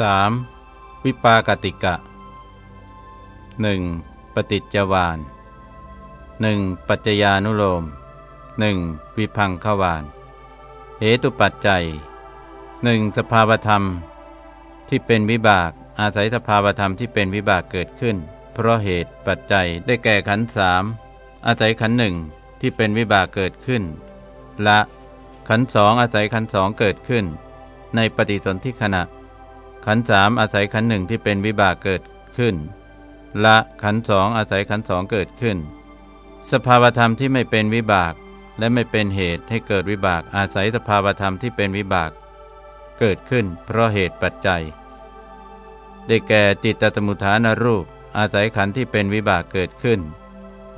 3. วิปากติกะ 1. ปฏิจจวาน 1. ปัจจญานุโลม 1. วิพังขวานเหตุปัจจัย 1. สภาวธรรมที่เป็นวิบาก อาศัยสภาวธรรมที่เป็นวิบากเกิดขึ้น เพราะเหตุปัจจัยได้แก่ขันสามอาศัยขันหนึ่งที่เป็นวิบากเกิดขึ้น ละขันสองอาศัยขันสองเกิดขึ้น ในปฏิสนธิขณะ ขันสามอาศัยขันหนึ่งที่เป็นวิบากเกิดขึ้น ละขันสองอาศัยขันสองเกิดขึ้น สภาวธรรมที่ไม่เป็นวิบาก และไม่เป็นเหตุให้เกิดวิบากอาศัยสภาวธรรมที่เป็นวิบาก เกิดขึ้น เพราะเหตุปัจจัย ได้แก่จิตตสมุทฐานรูป อาศัยขันที่เป็นวิบากเกิดขึ้น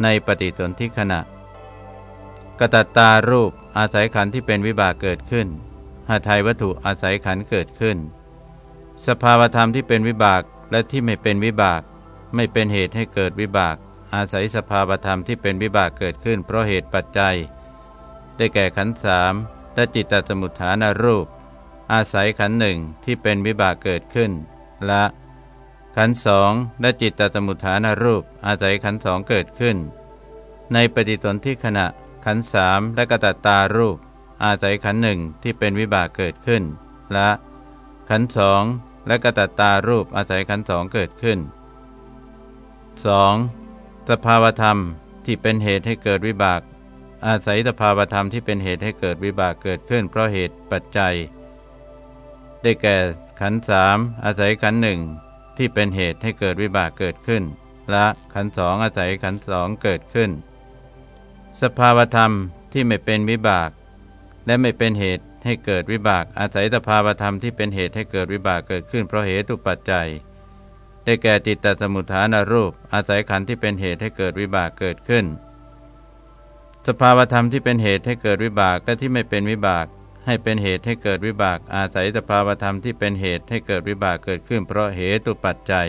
ในปฏิสนธิขณะ กตัตตารูปอาศัยขันที่เป็นวิบากเกิดขึ้นหาไทยวัตถุอาศัยขันเกิดขึ้น สภาวธรรมที่เป็นวิบากและที่ไม่เป็นวิบาก ไม่เป็นเหตุให้เกิดวิบาก อาศัยสภาวธรรมที่เป็นวิบากเกิดขึ้น เพราะเหตุปัจจัย ได้แก่ขันธ์สามและจิตตสมุทฐานรูป อาศัยขันธ์หนึ่งที่เป็นวิบากเกิดขึ้น และ ขันธ์สองและจิตตสมุทฐานรูป อาศัยขันธ์สองเกิดขึ้น ในปฏิสนธิขณะขันธ์สามและกตัตตารูป อาศัยขันธ์หนึ่งที่เป็นวิบากเกิดขึ้น และขันธ์สอง และกตัตตารูปอาศัยขันสองเกิดขึ้น 2. สภาวธรรมที่เป็นเหตุให้เกิดวิบาก อาศัยสภาวธรรมที่เป็นเหตุให้เกิดวิบากเกิดขึ้น เพราะเหตุปัจจัย ได้แก่ขันสามอาศัยขันหนึ่งที่เป็นเหตุให้เกิดวิบากเกิดขึ้น และขันสองอาศัยขันสองเกิดขึ้น สภาวธรรมที่ไม่เป็นวิบาก และไม่เป็นเหตุ ให้เกิดวิบาก อาศัยสภาวธรรมที่เป็นเหตุให้เกิดวิบากเกิดขึ้นเพราะเหตุปัจจัย ได้แก่จิตตสมุทฐานรูป อาศัยขันธ์ที่เป็นเหตุให้เกิดวิบากเกิดขึ้น สภาวธรรมที่เป็นเหตุให้เกิดวิบากและที่ไม่เป็นวิบาก ให้เป็นเหตุให้เกิดวิบาก อาศัยสภาวธรรมที่เป็นเหตุให้เกิดวิบากเกิดขึ้น เพราะเหตุปัจจัย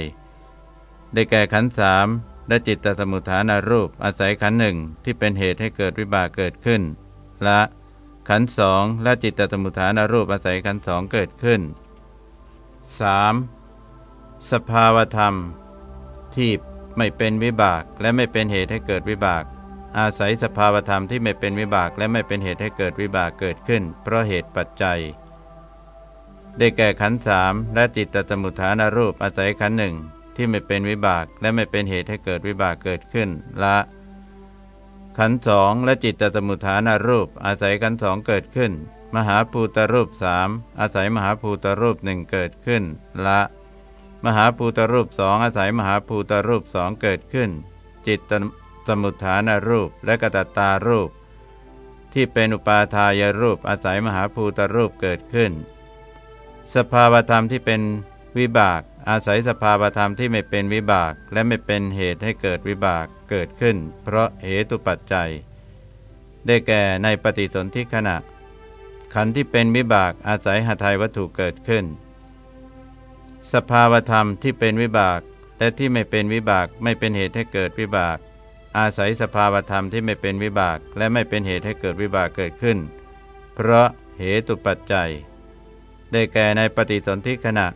ได้แก่ขันธ์สามและจิตตสมุทฐานรูป อาศัยขันธ์หนึ่งที่เป็นเหตุให้เกิดวิบากเกิดขึ้น ละ ขันสองและจิตตสมุทฐานรูปอาศัยขันสองเกิดขึ้น 3. สภาวธรรม ที่ไม่เป็นวิบากและไม่เป็นเหตุให้เกิดวิบาก อาศัยสภาวธรรมที่ไม่เป็นวิบากและไม่เป็นเหตุให้เกิดวิบากเกิดขึ้น เพราะเหตุปัจจัย ได้แก่ขันสามและจิตตสมุทฐานรูปอาศัยขันหนึ่งที่ไม่เป็นวิบากและไม่เป็นเหตุให้เกิดวิบากเกิดขึ้นละ ขันสองและจิตตสมุทฐานรูป อาศัยขันสองเกิดขึ้น มหาภูตรูปสามอาศัยมหาภูตรูปหนึ่งเกิดขึ้น ละ มหาภูตรูปสองอาศัยมหาภูตรูปสองเกิดขึ้น จิตสมุทฐานรูปและกตตารูป ที่เป็นอุปาทายรูปอาศัยมหาภูตรูปเกิดขึ้น สภาวธรรมที่เป็นวิบาก อาศัยสภาวธรรมที่ไม่เป็นวิบากและไม่เป็นเหตุให้เกิดวิบากเกิดขึ้น เพราะเหตุปัจจัย ได้แก่ในปฏิสนธิขณะ ขันธ์ที่เป็นวิบากอาศัยหาไทยวัตถุเกิดขึ้น สภาวธรรมที่เป็นวิบากและที่ไม่เป็นวิบากไม่เป็นเหตุให้เกิดวิบาก อาศัยสภาวธรรมที่ไม่เป็นวิบากและไม่เป็นเหตุให้เกิดวิบากเกิดขึ้น เพราะเหตุปัจจัย ได้แก่ในปฏิสนธิขณะ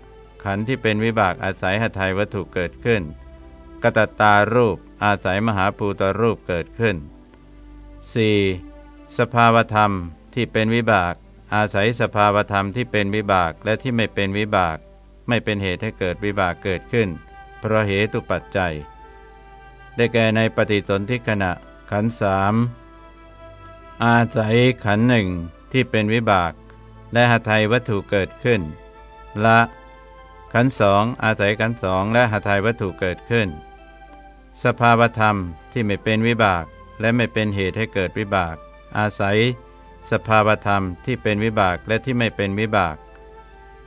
ขันธ์ที่เป็นวิบากอาศัยหาไทยวัตถุเกิดขึ้น กตตารูปอาศัยมหาภูตรูปเกิดขึ้น 4. สภาวธรรมที่เป็นวิบาก อาศัยสภาวธรรมที่เป็นวิบากและที่ไม่เป็นวิบาก ไม่เป็นเหตุให้เกิดวิบากเกิดขึ้น เพราะเหตุปัจจัย ได้แก่ในปฏิสนธิขณะขันสามอาศัยขันหนึ่งที่เป็นวิบาก และหทัยวัตถุเกิดขึ้น ละ ขันสองอาศัยขันสองและหทัยวัตถุเกิดขึ้น สภาวธรรมที่ไม่เป็นวิบาก และไม่เป็นเหตุให้เกิดวิบาก อาศัย สภาวธรรมที่เป็นวิบากและที่ไม่เป็นวิบาก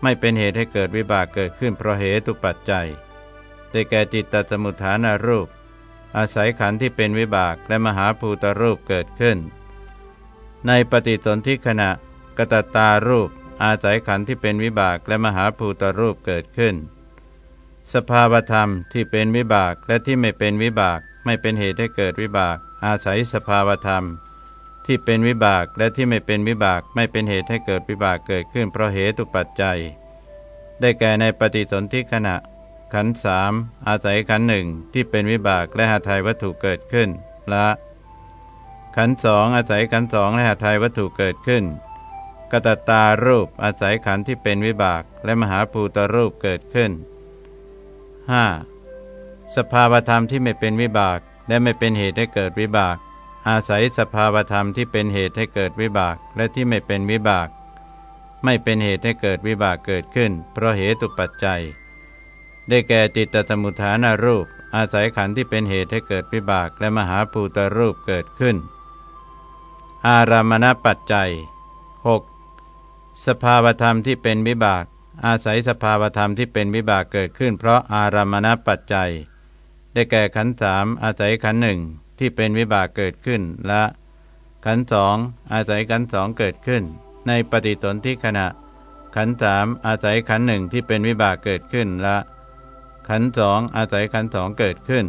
ไม่เป็นเหตุให้เกิดวิบากเกิดขึ้นเพราะเหตุปัจจัยได้แก่จิตตสมุทฐานารูป อาศัยขันธ์ที่เป็นวิบากและมหาภูตรูปเกิดขึ้น ในปฏิสนธิขณะกตตารูป อาศัยขันธ์ที่เป็นวิบากและมหาภูตรูปเกิดขึ้น สภาวธรรมที่เป็นวิบากและที่ไม่เป็นวิบาก ไม่เป็นเหตุให้เกิดวิบาก อาศัยสภาวธรรม ที่เป็นวิบากและที่ไม่เป็นวิบาก ไม่เป็นเหตุให้เกิดวิบากเกิดขึ้น เพราะเหตุปัจจัย ได้แก่ในปฏิสนธิขณะ ขันสามอาศัยขันหนึ่งที่เป็นวิบากและหาไทยวัตถุเกิดขึ้นละขันสองอาศัยขันสองและหาไทยวัตถุเกิดขึ้น กตตารูปอาศัยขันที่เป็นวิบาก และมหาภูตรูปเกิดขึ้น 5. สภาวธรรมที่ไม่เป็นวิบาก และไม่เป็นเหตุให้เกิดวิบาก อาศัยสภาวธรรมที่เป็นเหตุให้เกิดวิบาก และที่ไม่เป็นวิบาก ไม่เป็นเหตุให้เกิดวิบากเกิดขึ้น เพราะเหตุปัจจัย ได้แก่จิตตสมุทฐานารูป อาศัยขันที่เป็นเหตุให้เกิดวิบาก และมหาภูตรูปเกิดขึ้น อารามณปัจจัย 6. สภาวธรรมที่เป็นวิบาก อาศัยสภาวธรรมที่เป็นวิบากเกิดขึ้น เพราะอารามณปัจจัย ได้แก่ขันสามอาศัยขันหนึ่งที่เป็นวิบากเกิดขึ้นและขันสองอาศัยขันสองเกิดขึ้น ในปฏิสนธิขณะ ขันสามอาศัยขันหนึ่งที่เป็นวิบากเกิดขึ้นและ ขันสองอาศัยขันสองเกิดขึ้น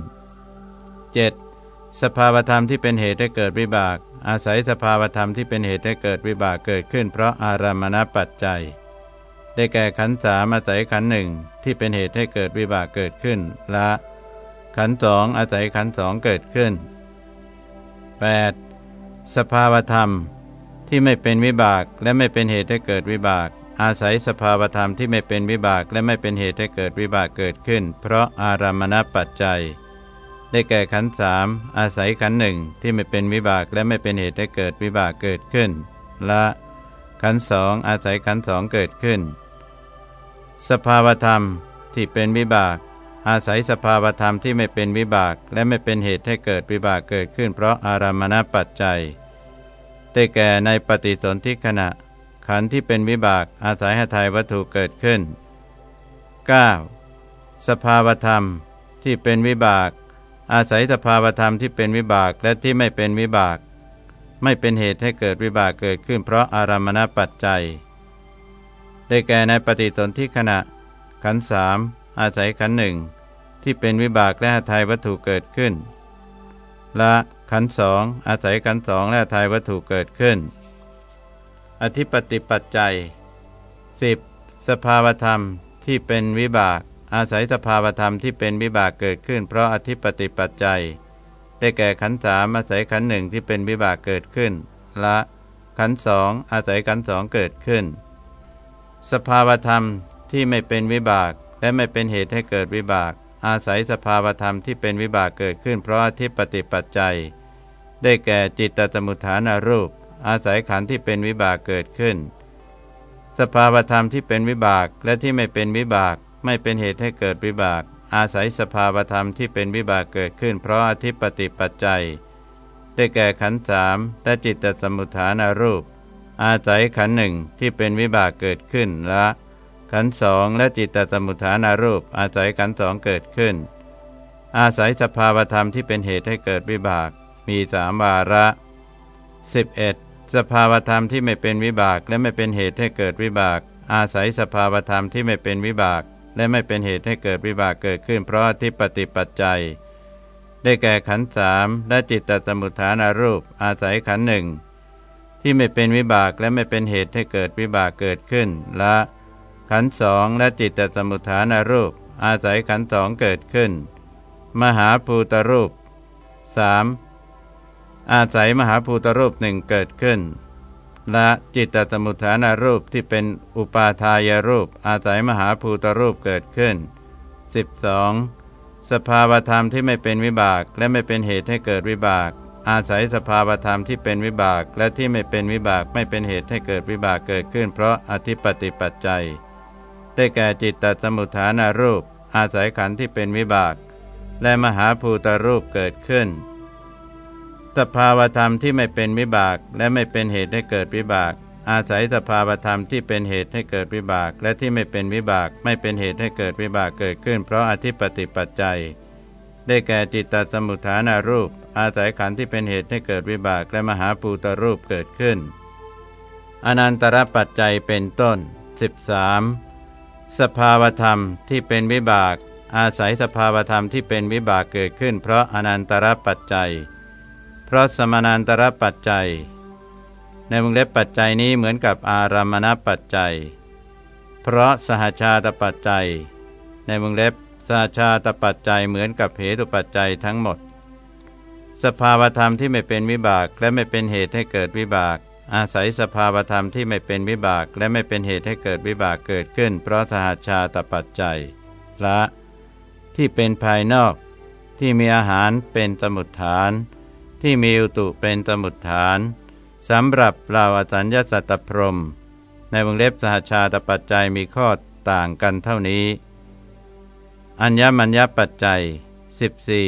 7. สภาวธรรมที่เป็นเหตุให้เกิดวิบาก อาศัยสภาวธรรมที่เป็นเหตุให้เกิดวิบากเกิดขึ้น เพราะอารามณปัจจัย ได้แก่ขันสามอาศัยขันหนึ่งที่เป็นเหตุให้เกิดวิบากเกิดขึ้นและ ขันสองอาศัยขันสองเกิดขึ้น 8. สภาวธรรมที่ไม่เป็นวิบากและไม่เป็นเหตุให้เกิดวิบาก อาศัยสภาวธรรมที่ไม่เป็นวิบากและไม่เป็นเหตุให้เกิดวิบากเกิดขึ้น เพราะอารามณปัจจัย ได้แก่ขันสามอาศัยขันหนึ่งที่ไม่เป็นวิบากและไม่เป็นเหตุให้เกิดวิบากเกิดขึ้น ละ ขันสองอาศัยขันสองเกิดขึ้น สภาวธรรมที่เป็นวิบาก อาศัยสภาวธรรมที่ไม่เป็นวิบาก และไม่เป็นเหตุให้เกิดวิบากเกิดขึ้น เพราะอารามณปัจจัย ได้แก่ในปฏิสนธิขณะ ขันที่เป็นวิบาก อาศัยหทัยวัตถุเกิดขึ้น 9. สภาวธรรมที่เป็นวิบาก อาศัยสภาวธรรมที่เป็นวิบากและที่ไม่เป็นวิบาก ไม่เป็นเหตุให้เกิดวิบากเกิดขึ้น เพราะอารามณปัจจัย ได้แก่ในปฏิสนธิขณะ ขันสามอาศัยขันหนึ่งที่เป็นวิบากและทายวัตถุเกิดขึ้น ละขันสองอาศัยขันสองและทายวัตถุเกิดขึ้น อธิปติปัจจัย 10. สภาวธรรมที่เป็นวิบาก อาศัยสภาวธรรมที่เป็นวิบากเกิดขึ้น เพราะอธิปติปัจจัย ได้แก่ขันสามอาศัยขันหนึ่งที่เป็นวิบากเกิดขึ้น ละขันสองอาศัยขันสองเกิดขึ้น สภาวธรรมที่ไม่เป็นวิบากและไม่เป็นเหตุให้เกิดวิบาก อาศัยสภาวธรรมที่เป็นวิบากเกิดขึ้น เพราะอธิปติปัจจัย ได้แก่จิตตสมุทฐานารูป อาศัยขันธ์ที่เป็นวิบากเกิดขึ้น สภาวธรรมที่เป็นวิบากและที่ไม่เป็นวิบาก ไม่เป็นเหตุให้เกิดวิบาก อาศัยสภาวธรรมที่เป็นวิบากเกิดขึ้น เพราะอธิปติปัจจัย ได้แก่ขันธ์สามและจิตตสมุทฐานารูป อาศัยขันธ์หนึ่งที่เป็นวิบากเกิดขึ้นละขันสองและจิตตสมุทฐานารูป อาศัยขันสองเกิดขึ้น อาศัยสภาวธรรมที่เป็นเหตุให้เกิดวิบาก มีสามวาระ 11. สภาวธรรมที่ไม่เป็นวิบากและไม่เป็นเหตุให้เกิดวิบาก อาศัยสภาวธรรมที่ไม่เป็นวิบาก และไม่เป็นเหตุให้เกิดวิบากเกิดขึ้น เพราะที่ปฏิปัจจัย ได้แก่ขันสามและจิตตสมุทฐานารูป อาศัยขันหนึ่งที่ไม่เป็นวิบากและไม่เป็นเหตุให้เกิดวิบากเกิดขึ้นละขันสองและจิตตสมุทฐานารูป อาศัยขันสองเกิดขึ้น มหาภูตรูป 3. อาศัยมหาภูตรูปหนึ่งเกิดขึ้น ละจิตตสมุทฐานรูปที่เป็นอุปาทายรูป อาศัยมหาภูตรูปเกิดขึ้น 12. สภาวธรรมที่ไม่เป็นวิบากและไม่เป็นเหตุให้เกิดวิบาก อาศัยสภาวธรรมที่เป็นวิบากและที่ไม่เป็นวิบากไม่เป็นเหตุให้เกิดวิบากเกิดขึ้น เพราะอธิปติปัจจัย ได้แก่จิตตสมุทฐานารูป อาศัยขันธ์ที่เป็นวิบาก และมหาภูตรูปเกิดขึ้น สภาวธรรมที่ไม่เป็นวิบาก และไม่เป็นเหตุให้เกิดวิบาก อาศัยสภาวธรรมที่เป็นเหตุให้เกิดวิบาก และที่ไม่เป็นวิบาก ไม่เป็นเหตุให้เกิดวิบากเกิดขึ้น เพราะอธิปติปัจจัย ได้แก่จิตตสมุทฐานารูป อาศัยขันธ์ที่เป็นเหตุให้เกิดวิบาก และมหาภูตรูปเกิดขึ้น อนันตรปัจจัยเป็นต้น 13 สภาวธรรมที่เป็นวิบาก อาศัยสภาวธรรมที่เป็นวิบากเกิดขึ้น เพราะอนันตรปัจจัย เพราะสมานันตรปัจจัย ในวงเล็บปัจจัยนี้เหมือนกับอารามณปัจจัย เพราะสหชาตปัจจัย ในวงเล็บสหชาตปัจจัยเหมือนกับเหตุปัจจัยทั้งหมด สภาวธรรมที่ไม่เป็นวิบากและไม่เป็นเหตุให้เกิดวิบาก อาศัยสภาวธรรมที่ไม่เป็นวิบากและไม่เป็นเหตุให้เกิดวิบากเกิดขึ้น เพราะสหชาตปัจจัยละที่เป็นภายนอกที่มีอาหารเป็นสมุดฐาน ที่มีอุตุเป็นสมุดฐานสำหรับเราอสัญญาสัตตพรม ในวงเล็บสหชาตปัจจัยมีข้อต่างกันเท่านี้ อัญญมัญญปัจจัย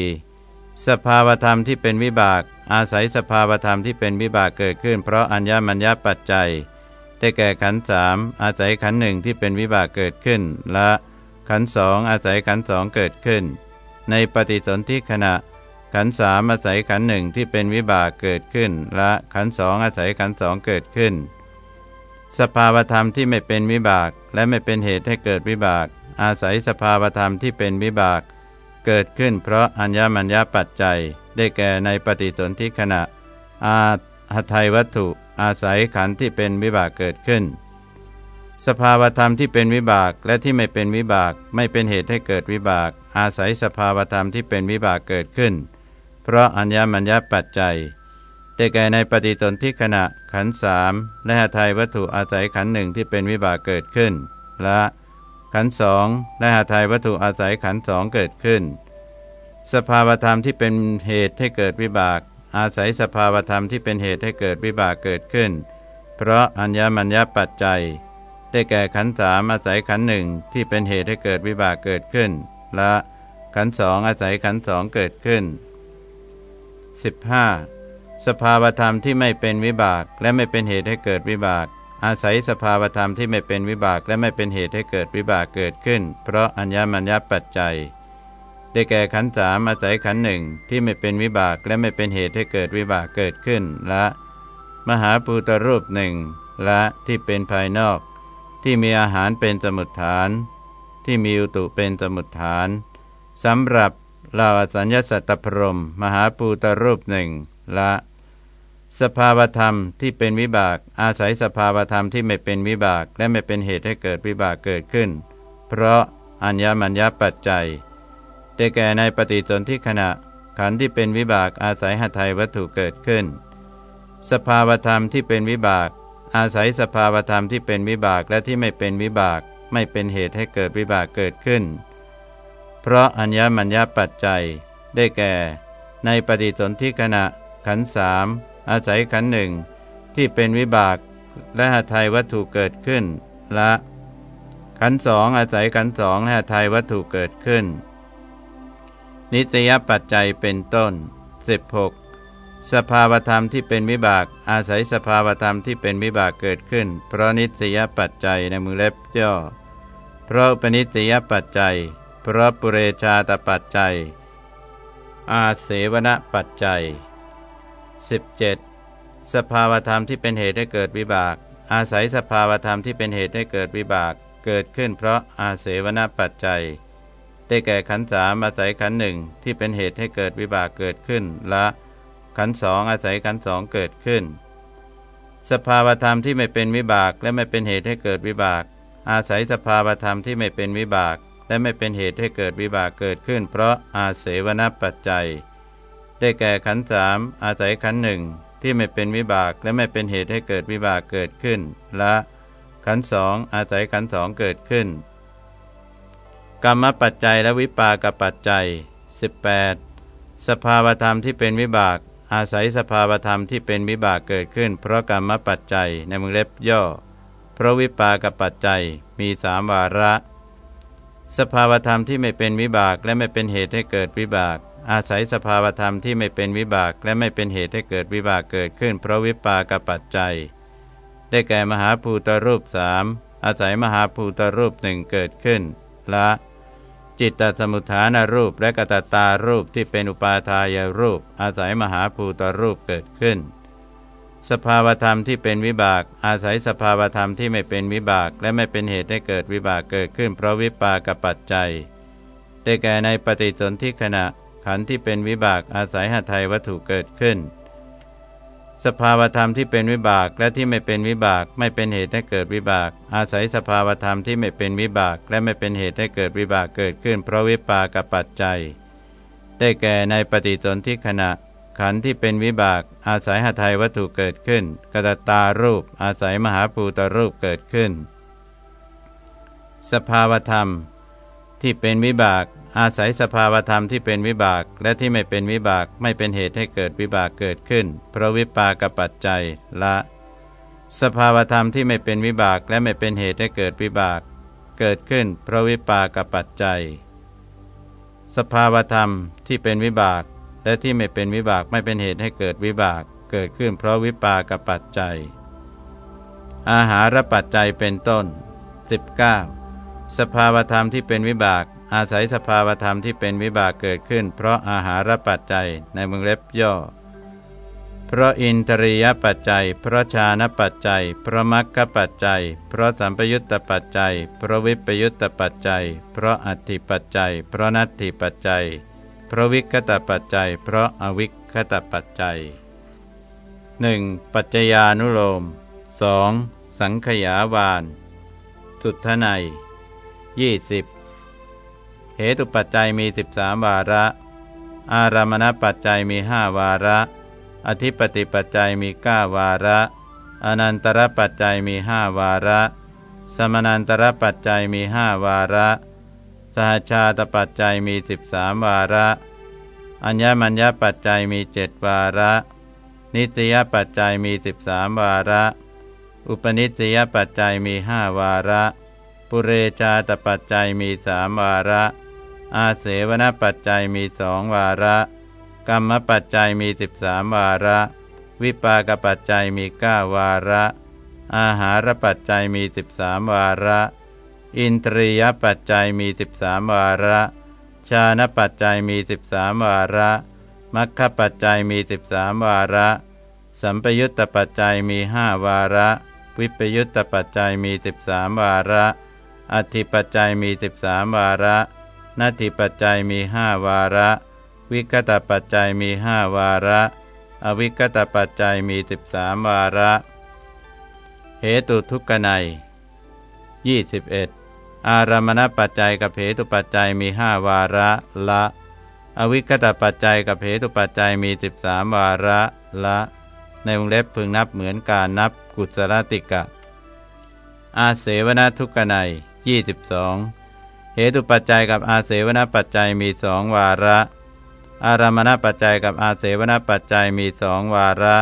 14 สภาวธรรมที่เป็นวิบาก อาศัยสภาวธรรมที่เป็นวิบากเกิดขึ้น เพราะอัญญมัญญปัจจัย ได้แก่ขันสามอาศัยขันหนึ่งที่เป็นวิบากเกิดขึ้น และขันสองอาศัยขันสองเกิดขึ้น ในปฏิสนธิขณะ ขันสามอาศัยขันหนึ่งที่เป็นวิบากเกิดขึ้น และขันสองอาศัยขันสองเกิดขึ้น สภาวธรรมที่ไม่เป็นวิบาก และไม่เป็นเหตุให้เกิดวิบาก อาศัยสภาวธรรมที่เป็นวิบาก เกิดขึ้น เพราะอัญญมัญญปัจจัย ได้แก่ในปฏิสนธิขณะ อาหัยวัตถุ อาศัยขันที่เป็นวิบากเกิดขึ้น สภาวธรรมที่เป็นวิบากและที่ไม่เป็นวิบาก ไม่เป็นเหตุให้เกิดวิบาก อาศัยสภาวธรรมที่เป็นวิบากเกิดขึ้น ราะอัญญมัญญปัจจัยได้แก่ในปฏิสนธิขณะขันสามและหทัยวัตถุอาศัยขันหนึ่งที่เป็นวิบากเกิดขึ้นและขันสองและหทัยวัตถุอาศัยขันสองเกิดขึ้น สภาวธรรมที่เป็นเหตุให้เกิดวิบาก อาศัยสภาวธรรมที่เป็นเหตุให้เกิดวิบากเกิดขึ้น เพราะอัญญมัญญปัจจัย ได้แก่ขันสามอาศัยขันหนึ่งที่เป็นเหตุให้เกิดวิบากเกิดขึ้นและขันสองอาศัยขันสองเกิดขึ้น 15. สภาวธรรมที่ไม่เป็นวิบากและไม่เป็นเหตุให้เกิดวิบาก อาศัยสภาวธรรมที่ไม่เป็นวิบากและไม่เป็นเหตุให้เกิดวิบากเกิดขึ้น เพราะอัญญมัญญปัจจัย ได้แก่ขันธ์สามอาศัยขันธ์หนึ่งที่ไม่เป็นวิบากและไม่เป็นเหตุให้เกิดวิบากเกิดขึ้นและ มหาภูตรูปหนึ่งและที่เป็นภายนอก ที่มีอาหารเป็นสมุดฐาน ที่มีอุตุเป็นสมุดฐานสำหรับ ลาอสัญญาสัตตพรม มหาปูตรูปหนึ่งละ สภาวธรรมที่เป็นวิบาก อาศัยสภาวธรรมที่ไม่เป็นวิบาก และไม่เป็นเหตุให้เกิดวิบากเกิดขึ้น เพราะอัญญมัญญปัจจัยได้แก่ในปฏิสนธิขณะ ขันธ์ที่เป็นวิบากอาศัยหทัยวัตถุเกิดขึ้น สภาวธรรมที่เป็นวิบาก อาศัยสภาวธรรมที่เป็นวิบากและที่ไม่เป็นวิบาก ไม่เป็นเหตุให้เกิดวิบากเกิดขึ้น เพราะอัญญมัญญปัจจัย ได้แก่ ในปฏิสนธิขณะขันสามอาศัยขันหนึ่งที่เป็นวิบากและหาไทยวัตถุเกิดขึ้นละ ขันสองอาศัยขันสองและหาไทยวัตถุเกิดขึ้น นิสยปัจจัยเป็นต้น 16. สภาวธรรมที่เป็นวิบาก อาศัยสภาวธรรมที่เป็นวิบากเกิดขึ้น เพราะนิสยปัจจัยในมือเล็บย่อ เพราะปนิสยปัจจัย ราะปุเรชาตปัจจัย อาเสวนปัจจัย 17. สภาวธรรมที่เป็นเหตุให้เกิดวิบาก อาศัยสภาวธรรมที่เป็นเหตุให้เกิดวิบาก เกิดขึ้นเพราะอาเสวนปัจจัย ได้แก่ขันสามอาศัยขันหนึ่งที่เป็นเหตุให้เกิดวิบากเกิดขึ้นและขันสองอาศัยขันสองเกิดขึ้น สภาวธรรมที่ไม่เป็นวิบากและไม่เป็นเหตุให้เกิดวิบาก อาศัยสภาวธรรมที่ไม่เป็นวิบาก และไม่เป็นเหตุให้เกิดวิบากเกิดขึ้น เพราะอาเสวนปัจจัย ได้แก่ขันธ์สามอาศัยขันธ์หนึ่งที่ไม่เป็นวิบากและไม่เป็นเหตุให้เกิดวิบากเกิดขึ้นและขันธ์สองอาศัยขันธ์สองเกิดขึ้น กรรมปัจจัยและวิปากปัจจัย 18. สภาวธรรมที่เป็นวิบาก อาศัยสภาวธรรมที่เป็นวิบากเกิดขึ้น เพราะกรรมปัจจัยในมือเล็บย่อ เพราะวิปากปัจจัยมีสามวาระ สภาวธรรมที่ไม่เป็นวิบากและไม่เป็นเหตุให้เกิดวิบาก อาศัยสภาวธรรมที่ไม่เป็นวิบากและไม่เป็นเหตุให้เกิดวิบากเกิดขึ้น เพราะวิปากปัจจัย ได้แก่มหาภูตรูปสามอาศัยมหาภูตรูปหนึ่งเกิดขึ้นละจิตตสมุทฐานรูปและกตตารูปที่เป็นอุปาทายรูป อาศัยมหาภูตรูปเกิดขึ้น สภาวธรรมที่เป็นวิบาก อาศัยสภาวธรรมที่ไม่เป็นวิบาก และไม่เป็นเหตุให้เกิดวิบากเกิดขึ้น เพราะวิปากปัจจัย ได้แก่ในปฏิสนธิขณะขันธ์ที่เป็นวิบากอาศัยหทัยวัตถุเกิดขึ้น สภาวธรรมที่เป็นวิบากและที่ไม่เป็นวิบากไม่เป็นเหตุให้เกิดวิบาก อาศัยสภาวธรรมที่ไม่เป็นวิบาก และไม่เป็นเหตุให้เกิดวิบากเกิดขึ้น เพราะวิปากปัจจัย ได้แก่ในปฏิสนธิขณะ ขันธ์ที่เป็นวิบากอาศัยหทัยวัตถุเกิดขึ้นกตตารูป อาศัยมหาภูตรูปเกิดขึ้น สภาวธรรมที่เป็นวิบากอาศัยสภาวธรรมที่เป็นวิบากและที่ไม่เป็นวิบากไม่เป็นเหตุให้เกิดวิบากเกิดขึ้น เพราะวิปากปัจจัยละ สภาวธรรมที่ไม่เป็นวิบากและไม่เป็นเหตุให้เกิดวิบาก เกิดขึ้น เพราะวิปากปัจจัย สภาวธรรมที่เป็นวิบาก และที่ไม่เป็นวิบากไม่เป็นเหตุให้เกิดวิบากเกิดขึ้นเพราะวิปากปัจจัย อาหารปัจจัยเป็นต้น 19 สภาวธรรมที่เป็นวิบาก อาศัยสภาวธรรมที่เป็นวิบากเกิดขึ้น เพราะอาหารปัจจัยในมึงเล็บย่อ เพราะอินทรียปัจจัย เพราะชานปัจจัย เพราะมรรคปัจจัย เพราะสัมปยุตตปัจจัย เพราะวิปยุตตปัจจัย เพราะอัตถิปัจจัย เพราะนัตถิปัจจัย เพราะวิคตปัจจัย เพราะอวิคตปัจจัย 1. ปัจจญานุโลม 2. สังขยาวาน สุทธไนยี่สิบเหตุปัจจัยมี13วาระ อารามณปัจจัยมีห้าวาระ อธิปติปัจจัยมีเก้าวาระ อนันตรปัจจัยมีห้าวาระ สมนันตรปัจจัยมีห้าวาระ หชาตปัจจัยมีสิบสามวาระ อัญญมัญญปัจจัยมีเจ็ดวาระ นิสยปัจจัยมีสิบสามวาระ อุปนิสยปัจจัยมีห้าวาระ ปุเรชาตปัจจัยมีสามวาระ อาเสวนปัจจัยมีสองวาระ กรรมปัจจัยมีสิบสามวาระ วิปากปัจจัยมีเก้าวาระ อาหารปัจจัยมีสิบสามวาระ อินทรียปัจจัยมีสิบสามวาระ ชาณปัจจัยมีสิบสามวาระมัคคปัจจัยมีสิบสามวาระ สัมปยุตตปัจจัยมีห้าวาระ วิปยุตตปัจจัยมีสิบสามวาระ อธิปัจจัยมีสิบสามวาระนาทิปัจจัยมีห้าวาระ วิกตปัจจัยมีห้าวาระ อวิกตปัจจัยมีสิบสามวาระ เหตุทุกขไนยี่สิบเอ็ด อารามณปัจจัยกับเหตุปัจจัยมีห้าวาระละ อวิคตปัจจัยกับเหตุปัจจัยมีสิบสามวาระละ ในวงเล็บพึงนับเหมือนการนับกุศลติกะ อาเสวนทุกขไนยี่สิบสองเหตุปัจจัยกับอาเสวนปัจจัยมีสองวาระ อารามณปัจจัยกับอาเสวนปัจจัยมีสองวาระ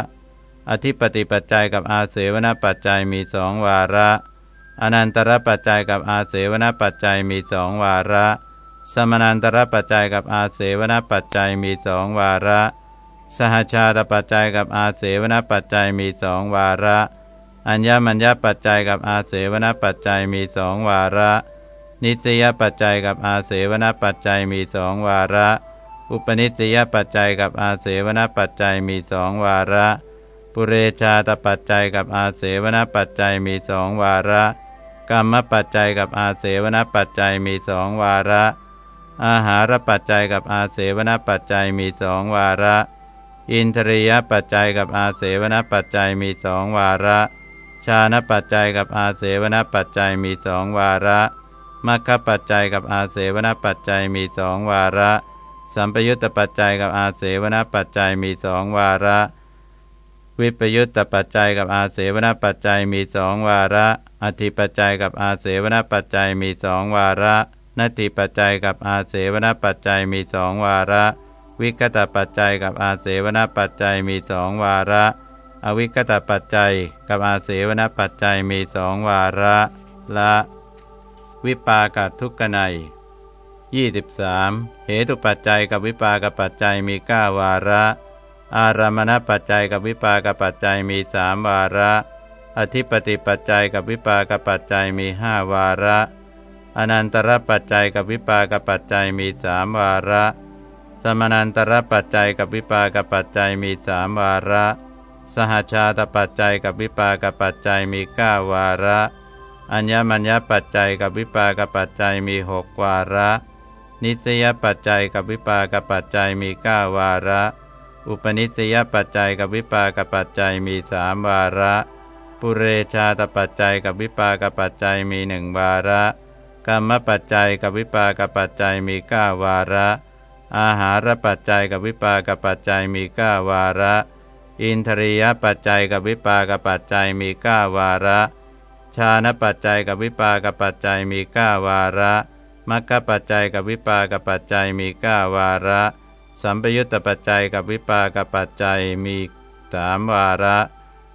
อธิปติปัจจัยกับอาเสวนปัจจัยมีสองวาระ อนันตรปัจจัยกับอาเสวนปัจจัยมีสองวาระ สมนันตรปัจจัยกับอาเสวนปัจจัยมีสองวาระ สหชาตปัจจัยกับอาเสวนปัจจัยมีสองวาระ อัญญมัญญปัจจัยกับอาเสวนปัจจัยมีสองวาระ นิสยปัจจัยกับอาเสวนปัจจัยมีสองวาระ อุปนิสยปัจจัยกับอาเสวนปัจจัยมีสองวาระ ปุเรชาตปัจจัยกับอาเสวนปัจจัยมีสองวาระ กรรมปัจจัยกับอาเสวนปัจจัยมีสองวาระ อาหารปัจจัยกับอาเสวนปัจจัยมีสองวาระ อินทรียปัจจัยกับอาเสวนปัจจัยมีสองวาระ ชาณปัจจัยกับอาเสวนปัจจัยมีสองวาระมัคคปัจจัยกับอาเสวนปัจจัยมีสองวาระ สัมปยุตตปัจจัยกับอาเสวนปัจจัยมีสองวาระ วิปยุตตปัจจัยกับอาเสวนปัจจัยมีสองวาระ อธิปัจจัยกับอาเสวนปัจจัยมีสองวาระนัตติปัจจัยกับอาเสวนปัจจัยมีสองวาระ วิกตปัจจัยกับอาเสวนปัจจัยมีสองวาระ อวิกตปัจจัยกับอาเสวนปัจจัยมีสองวาระละวิปากทุกขไนยี่สิบสามเหตุปัจจัยกับวิปากปัจจัยมีเก้าวาระ อารามณปัจจัยกับวิปากปัจจัยมีสามวาระ อธิปติปัจจัยกับวิปากปัจจัยมีห้าวาระ อนันตรปัจจัยกับวิปากปัจจัยมีสามวาระ สมนันตรปัจจัยกับวิปากปัจจัยมีสามวาระ สหชาตปัจจัยกับวิปากปัจจัยมีเก้าวาระ อัญญมัญญปัจจัยกับวิปากปัจจัยมีหกวาระ นิสยปัจจัยกับวิปากปัจจัยมีเก้าวาระ อุปนิสยปัจจัยกับวิปากปัจจัยมีสามวาระ ปุเรชาตปัจจัยกับวิปากปัจจัยมีหนึ่งวาระกรรมปัจจัยกับวิปากปัจจัยมีเก้าวาระ อาหารปัจจัยกับวิปากปัจจัยมีเก้าวาระ อินทรียปัจจัยกับวิปากปัจจัยมีเก้าวาระ ชาณปัจจัยกับวิปากปัจจัยมีเก้าวาระมัคคปัจจัยกับวิปากปัจจัยมีเก้าวาระ สัมปยุตตปัจจัยกับวิปากปัจจัยมีสามวาระ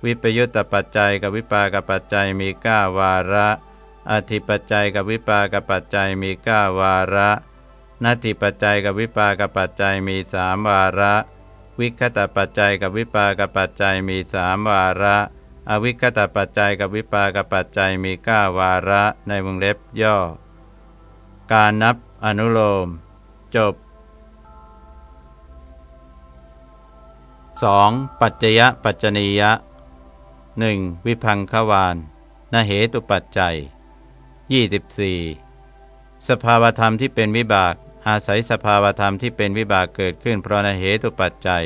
วิปยุตตปัจจัยกับวิปากปัจจัยมีเก้าวาระอธิปัจจัยกับวิปากปัจจัยมีเก้าวาระนัตถิปัจจัยกับวิปากปัจจัยมีสามวาระ วิคตปัจจัยกับวิปากปัจจัยมีสามวาระ อวิคตปัจจัยกับวิปากปัจจัยมีเก้าวาระในวงเล็บย่อ การนับอนุโลม จบ 2. ปัจจยปัจจนียะ 1. วิพังควานนเหตุปัจจัย 24 สภาวธรรมที่เป็นวิบาก อาศัยสภาวธรรมที่เป็นวิบากเกิดขึ้นเพราะนเหตุปัจจัย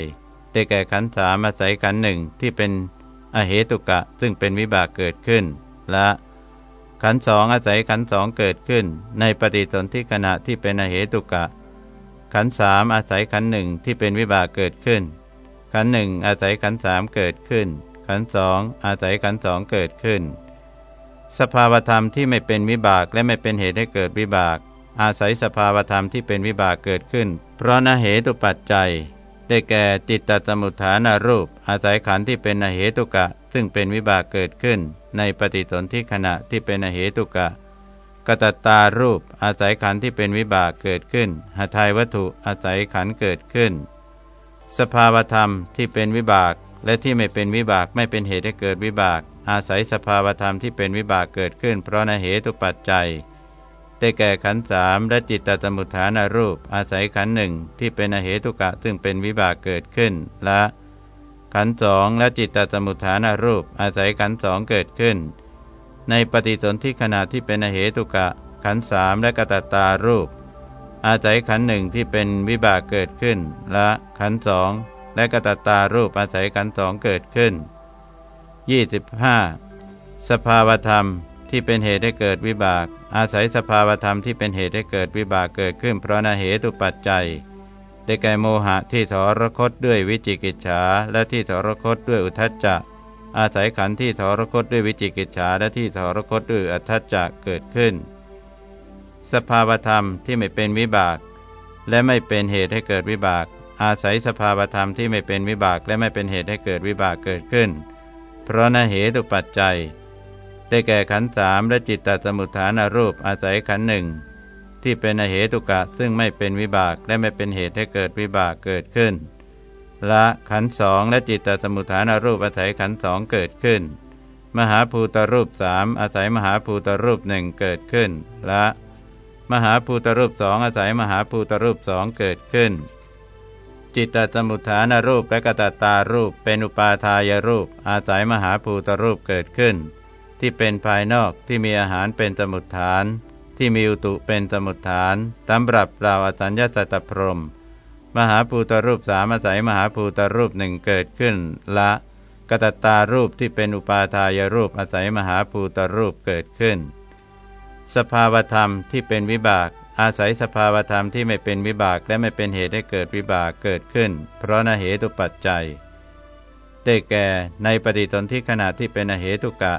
ได้แก่ขันธ์สามอาศัยขันธ์หนึ่งที่เป็นอเหตุกะซึ่งเป็นวิบากเกิดขึ้น และ ขันธ์สองอาศัยขันธ์สองเกิดขึ้น ในปฏิสนธิขณะที่เป็นอเหตุกะ ขันธ์สามอาศัยขันธ์หนึ่งที่เป็นวิบากเกิดขึ้น ขันหนึ่งอาศัยขันสามเกิดขึ้น ขันสองอาศัยขันสองเกิดขึ้น สภาวธรรมที่ไม่เป็นวิบากและไม่เป็นเหตุให้เกิดวิบาก อาศัยสภาวธรรมที่เป็นวิบากเกิดขึ้น เพราะนเหตุปัจจัย ได้แก่จิตตสมุทฐานารูป อาศัยขันที่เป็นนเหตุกะ ซึ่งเป็นวิบากเกิดขึ้น ในปฏิสนธิขณะที่เป็นนเหตุกะกตตารูปอาศัยขันที่เป็นวิบากเกิดขึ้นหทัยวัตถุอาศัยขันเกิดขึ้น สภาวธรรมที่เป็นวิบาก และที่ไม่เป็นวิบากไม่เป็นเหตุให้เกิดวิบาก อาศัยสภาวธรรมที่เป็นวิบากเกิดขึ้น เพราะนเหตุปัจจัย ได้แก่ขันสามและจิตตสมุทฐานารูป อาศัยขันหนึ่งที่เป็นอเหตุกะซึ่งเป็นวิบากเกิดขึ้นและขันสองและจิตตสมุทฐานารูป อาศัยขันสองเกิดขึ้น ในปฏิสนธิขณะที่เป็นอเหตุกะขันสามและกตตารูป อาศัยขันหนึ่งที่เป็นวิบากเกิดขึ้นและขันสองและกตตารูปอาศัยขันสองเกิดขึ้น 25 สภาวธรรมที่เป็นเหตุให้เกิดวิบาก อาศัยสภาวธรรมที่เป็นเหตุให้เกิดวิบากเกิดขึ้น เพราะนาเหตุปัจจัย ได้แก่โมหะที่ถรคตด้วยวิจิกิจฉาและที่ถรคตด้วยอุทจจะ อาศัยขันธ์ที่ถรคตด้วยวิจิกิจฉาและที่ถรคตด้วยอุทจจะเกิดขึ้น สภาวธรรมที่ไม่เป็นวิบาก และไม่เป็นเหตุให้เกิดวิบาก อาศัยสภาวธรรมที่ไม่เป็นวิบากและไม่เป็นเหตุให้เกิดวิบากเกิดขึ้น เพราะนเหตุปัจจัย ได้แก่ขันสามและจิตตสมุทฐานรูปอาศัยขันหนึ่งที่เป็นอเหตุกะซึ่งไม่เป็นวิบากและไม่เป็นเหตุให้เกิดวิบากเกิดขึ้น ละขันสองและจิตตสมุทฐานรูปอาศัยขันสองเกิดขึ้น มหาภูตรูปสามอาศัยมหาภูตรูปหนึ่งเกิดขึ้นละ มหาภูตรูปสองอาศัยมหาภูตรูปสองเกิดขึ้น จิตตสมุทฐานรูปและกตตารูปเป็นอุปาทายรูป อาศัยมหาภูตรูปเกิดขึ้น ที่เป็นภายนอกที่มีอาหารเป็นสมุทฐาน ที่มีอุตุเป็นสมุทฐานตำรับเราอสัญญาสัตตพรมมหาภูตรูปสามอาศัยมหาภูตรูปหนึ่งเกิดขึ้นละกตตารูปที่เป็นอุปาทายรูปอาศัยมหาภูตรูปเกิดขึ้น สภาวธรรมที่เป็นวิบาก อาศัยสภาวธรรมที่ไม่เป็นวิบากและไม่เป็นเหตุให้เกิดวิบากเกิดขึ้น เพราะนเหตุปัจจัย ได้แก่ในปฏิสนธิขณะที่เป็นอเหตุกะ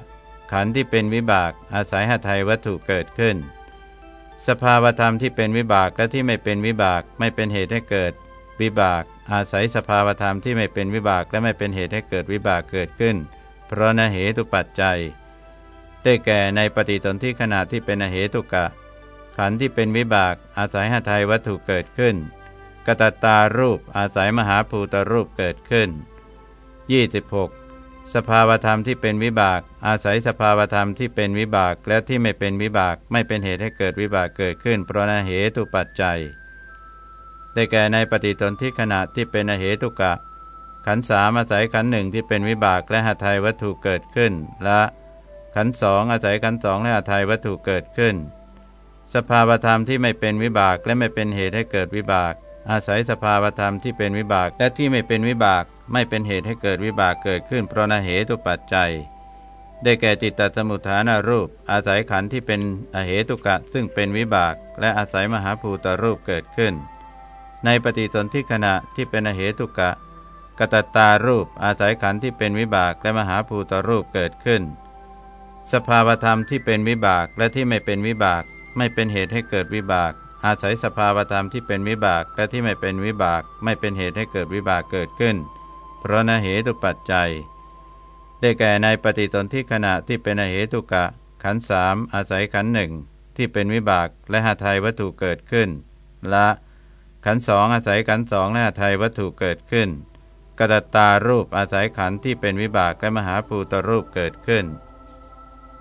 ขันธ์ที่เป็นวิบาก อาศัยหทัยวัตถุเกิดขึ้น สภาวธรรมที่เป็นวิบากและที่ไม่เป็นวิบากไม่เป็นเหตุให้เกิด วิบาก อาศัยสภาวธรรมที่ไม่เป็นวิบากและไม่เป็นเหตุให้เกิดวิบากเกิดขึ้น เพราะนเหตุปัจจัย ได้แก่ในปฏิสนธิขณะที่เป็นอเหตุกะ ขันธ์ที่เป็นวิบากอาศัยหทัยวัตถุเกิดขึ้น กตตารูปอาศัยมหาภูตรูปเกิดขึ้น 26. สภาวธรรมที่เป็นวิบาก อาศัยสภาวธรรมที่เป็นวิบากและที่ไม่เป็นวิบากไม่เป็นเหตุให้เกิดวิบากเกิดขึ้น เพราะนเหตุปัจจัย ได้แก่ในปฏิตนที่ขณะที่เป็นอเหตุกะ ขันสามอาศัยขันหนึ่งที่เป็นวิบากและหทัยวัตถุเกิดขึ้นและ ขันสองอาศัยขันสองและหทัยวัตถุเกิดขึ้น สภาวธรรมที่ไม่เป็นวิบากและไม่เป็นเหตุให้เกิดวิบาก อาศัยสภาวธรรมที่เป็นวิบากและที่ไม่เป็นวิบาก ไม่เป็นเหตุให้เกิดวิบากเกิดขึ้น เพราะนเหตุปัจจัย ได้แก่จิตตสมุทฐานารูป อาศัยขันธ์ที่เป็นอเหตุกะซึ่งเป็นวิบาก และอาศัยมหาภูตรูปเกิดขึ้น ในปฏิสนธิขณะที่เป็นอเหตุกะกตตารูปอาศัยขันธ์ที่เป็นวิบากและมหาภูตรูปเกิดขึ้น สภาวธรรมที่เป็นวิบากและที่ไม่เป็นวิบาก ไม่เป็นเหตุให้เกิดวิบาก อาศัยสภาวธรรมที่เป็นวิบากและที่ไม่เป็นวิบาก ไม่เป็นเหตุให้เกิดวิบากเกิดขึ้น เพราะนเหตุปัจจัย ได้แก่ในปฏิสนธิขณะที่เป็นอเหตุกะ ขันสามอาศัยขันหนึ่งที่เป็นวิบากและหาไทยวัตถุเกิดขึ้น ละขันสองอาศัยขันสองและหาไทยวัตถุเกิดขึ้นกระตารูปอาศัยขันที่เป็นวิบากและมหาภูตรูปเกิดขึ้น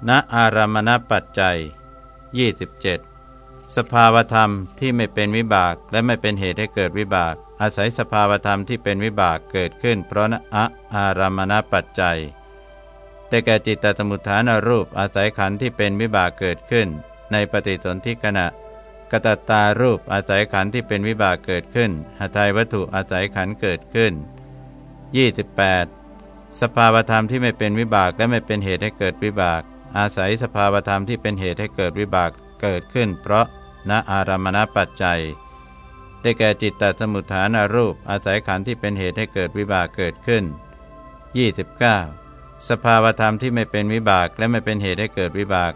ณอารามณปัจจัย 27 สภาวธรรมที่ไม่เป็นวิบากและไม่เป็นเหตุให้เกิดวิบาก อาศัยสภาวธรรมที่เป็นวิบากเกิดขึ้น เพราะอะอารามณปัจจัยได้แก่จิตตสมุทฐานรูปอาศัยขันธ์ที่เป็นวิบากเกิดขึ้น ในปฏิสนธิขณะกตตารูปอาศัยขันธ์ที่เป็นวิบากเกิดขึ้นหทัยวัตถุอาศัยขันธ์เกิดขึ้น 28 สภาวธรรมที่ไม่เป็นวิบากและไม่เป็นเหตุให้เกิดวิบาก อาศัยสภาวธรรมที่เป็นเหตุให้เกิดวิบากเกิดขึ้น เพราะณอารามณปัจจัย ได้แก่จิตตสมุทฐานารูป อาศัยขันธ์ที่เป็นเหตุให้เกิดวิบากเกิดขึ้น 29. สภาวธรรมที่ไม่เป็นวิบากและไม่เป็นเหตุให้เกิดวิบาก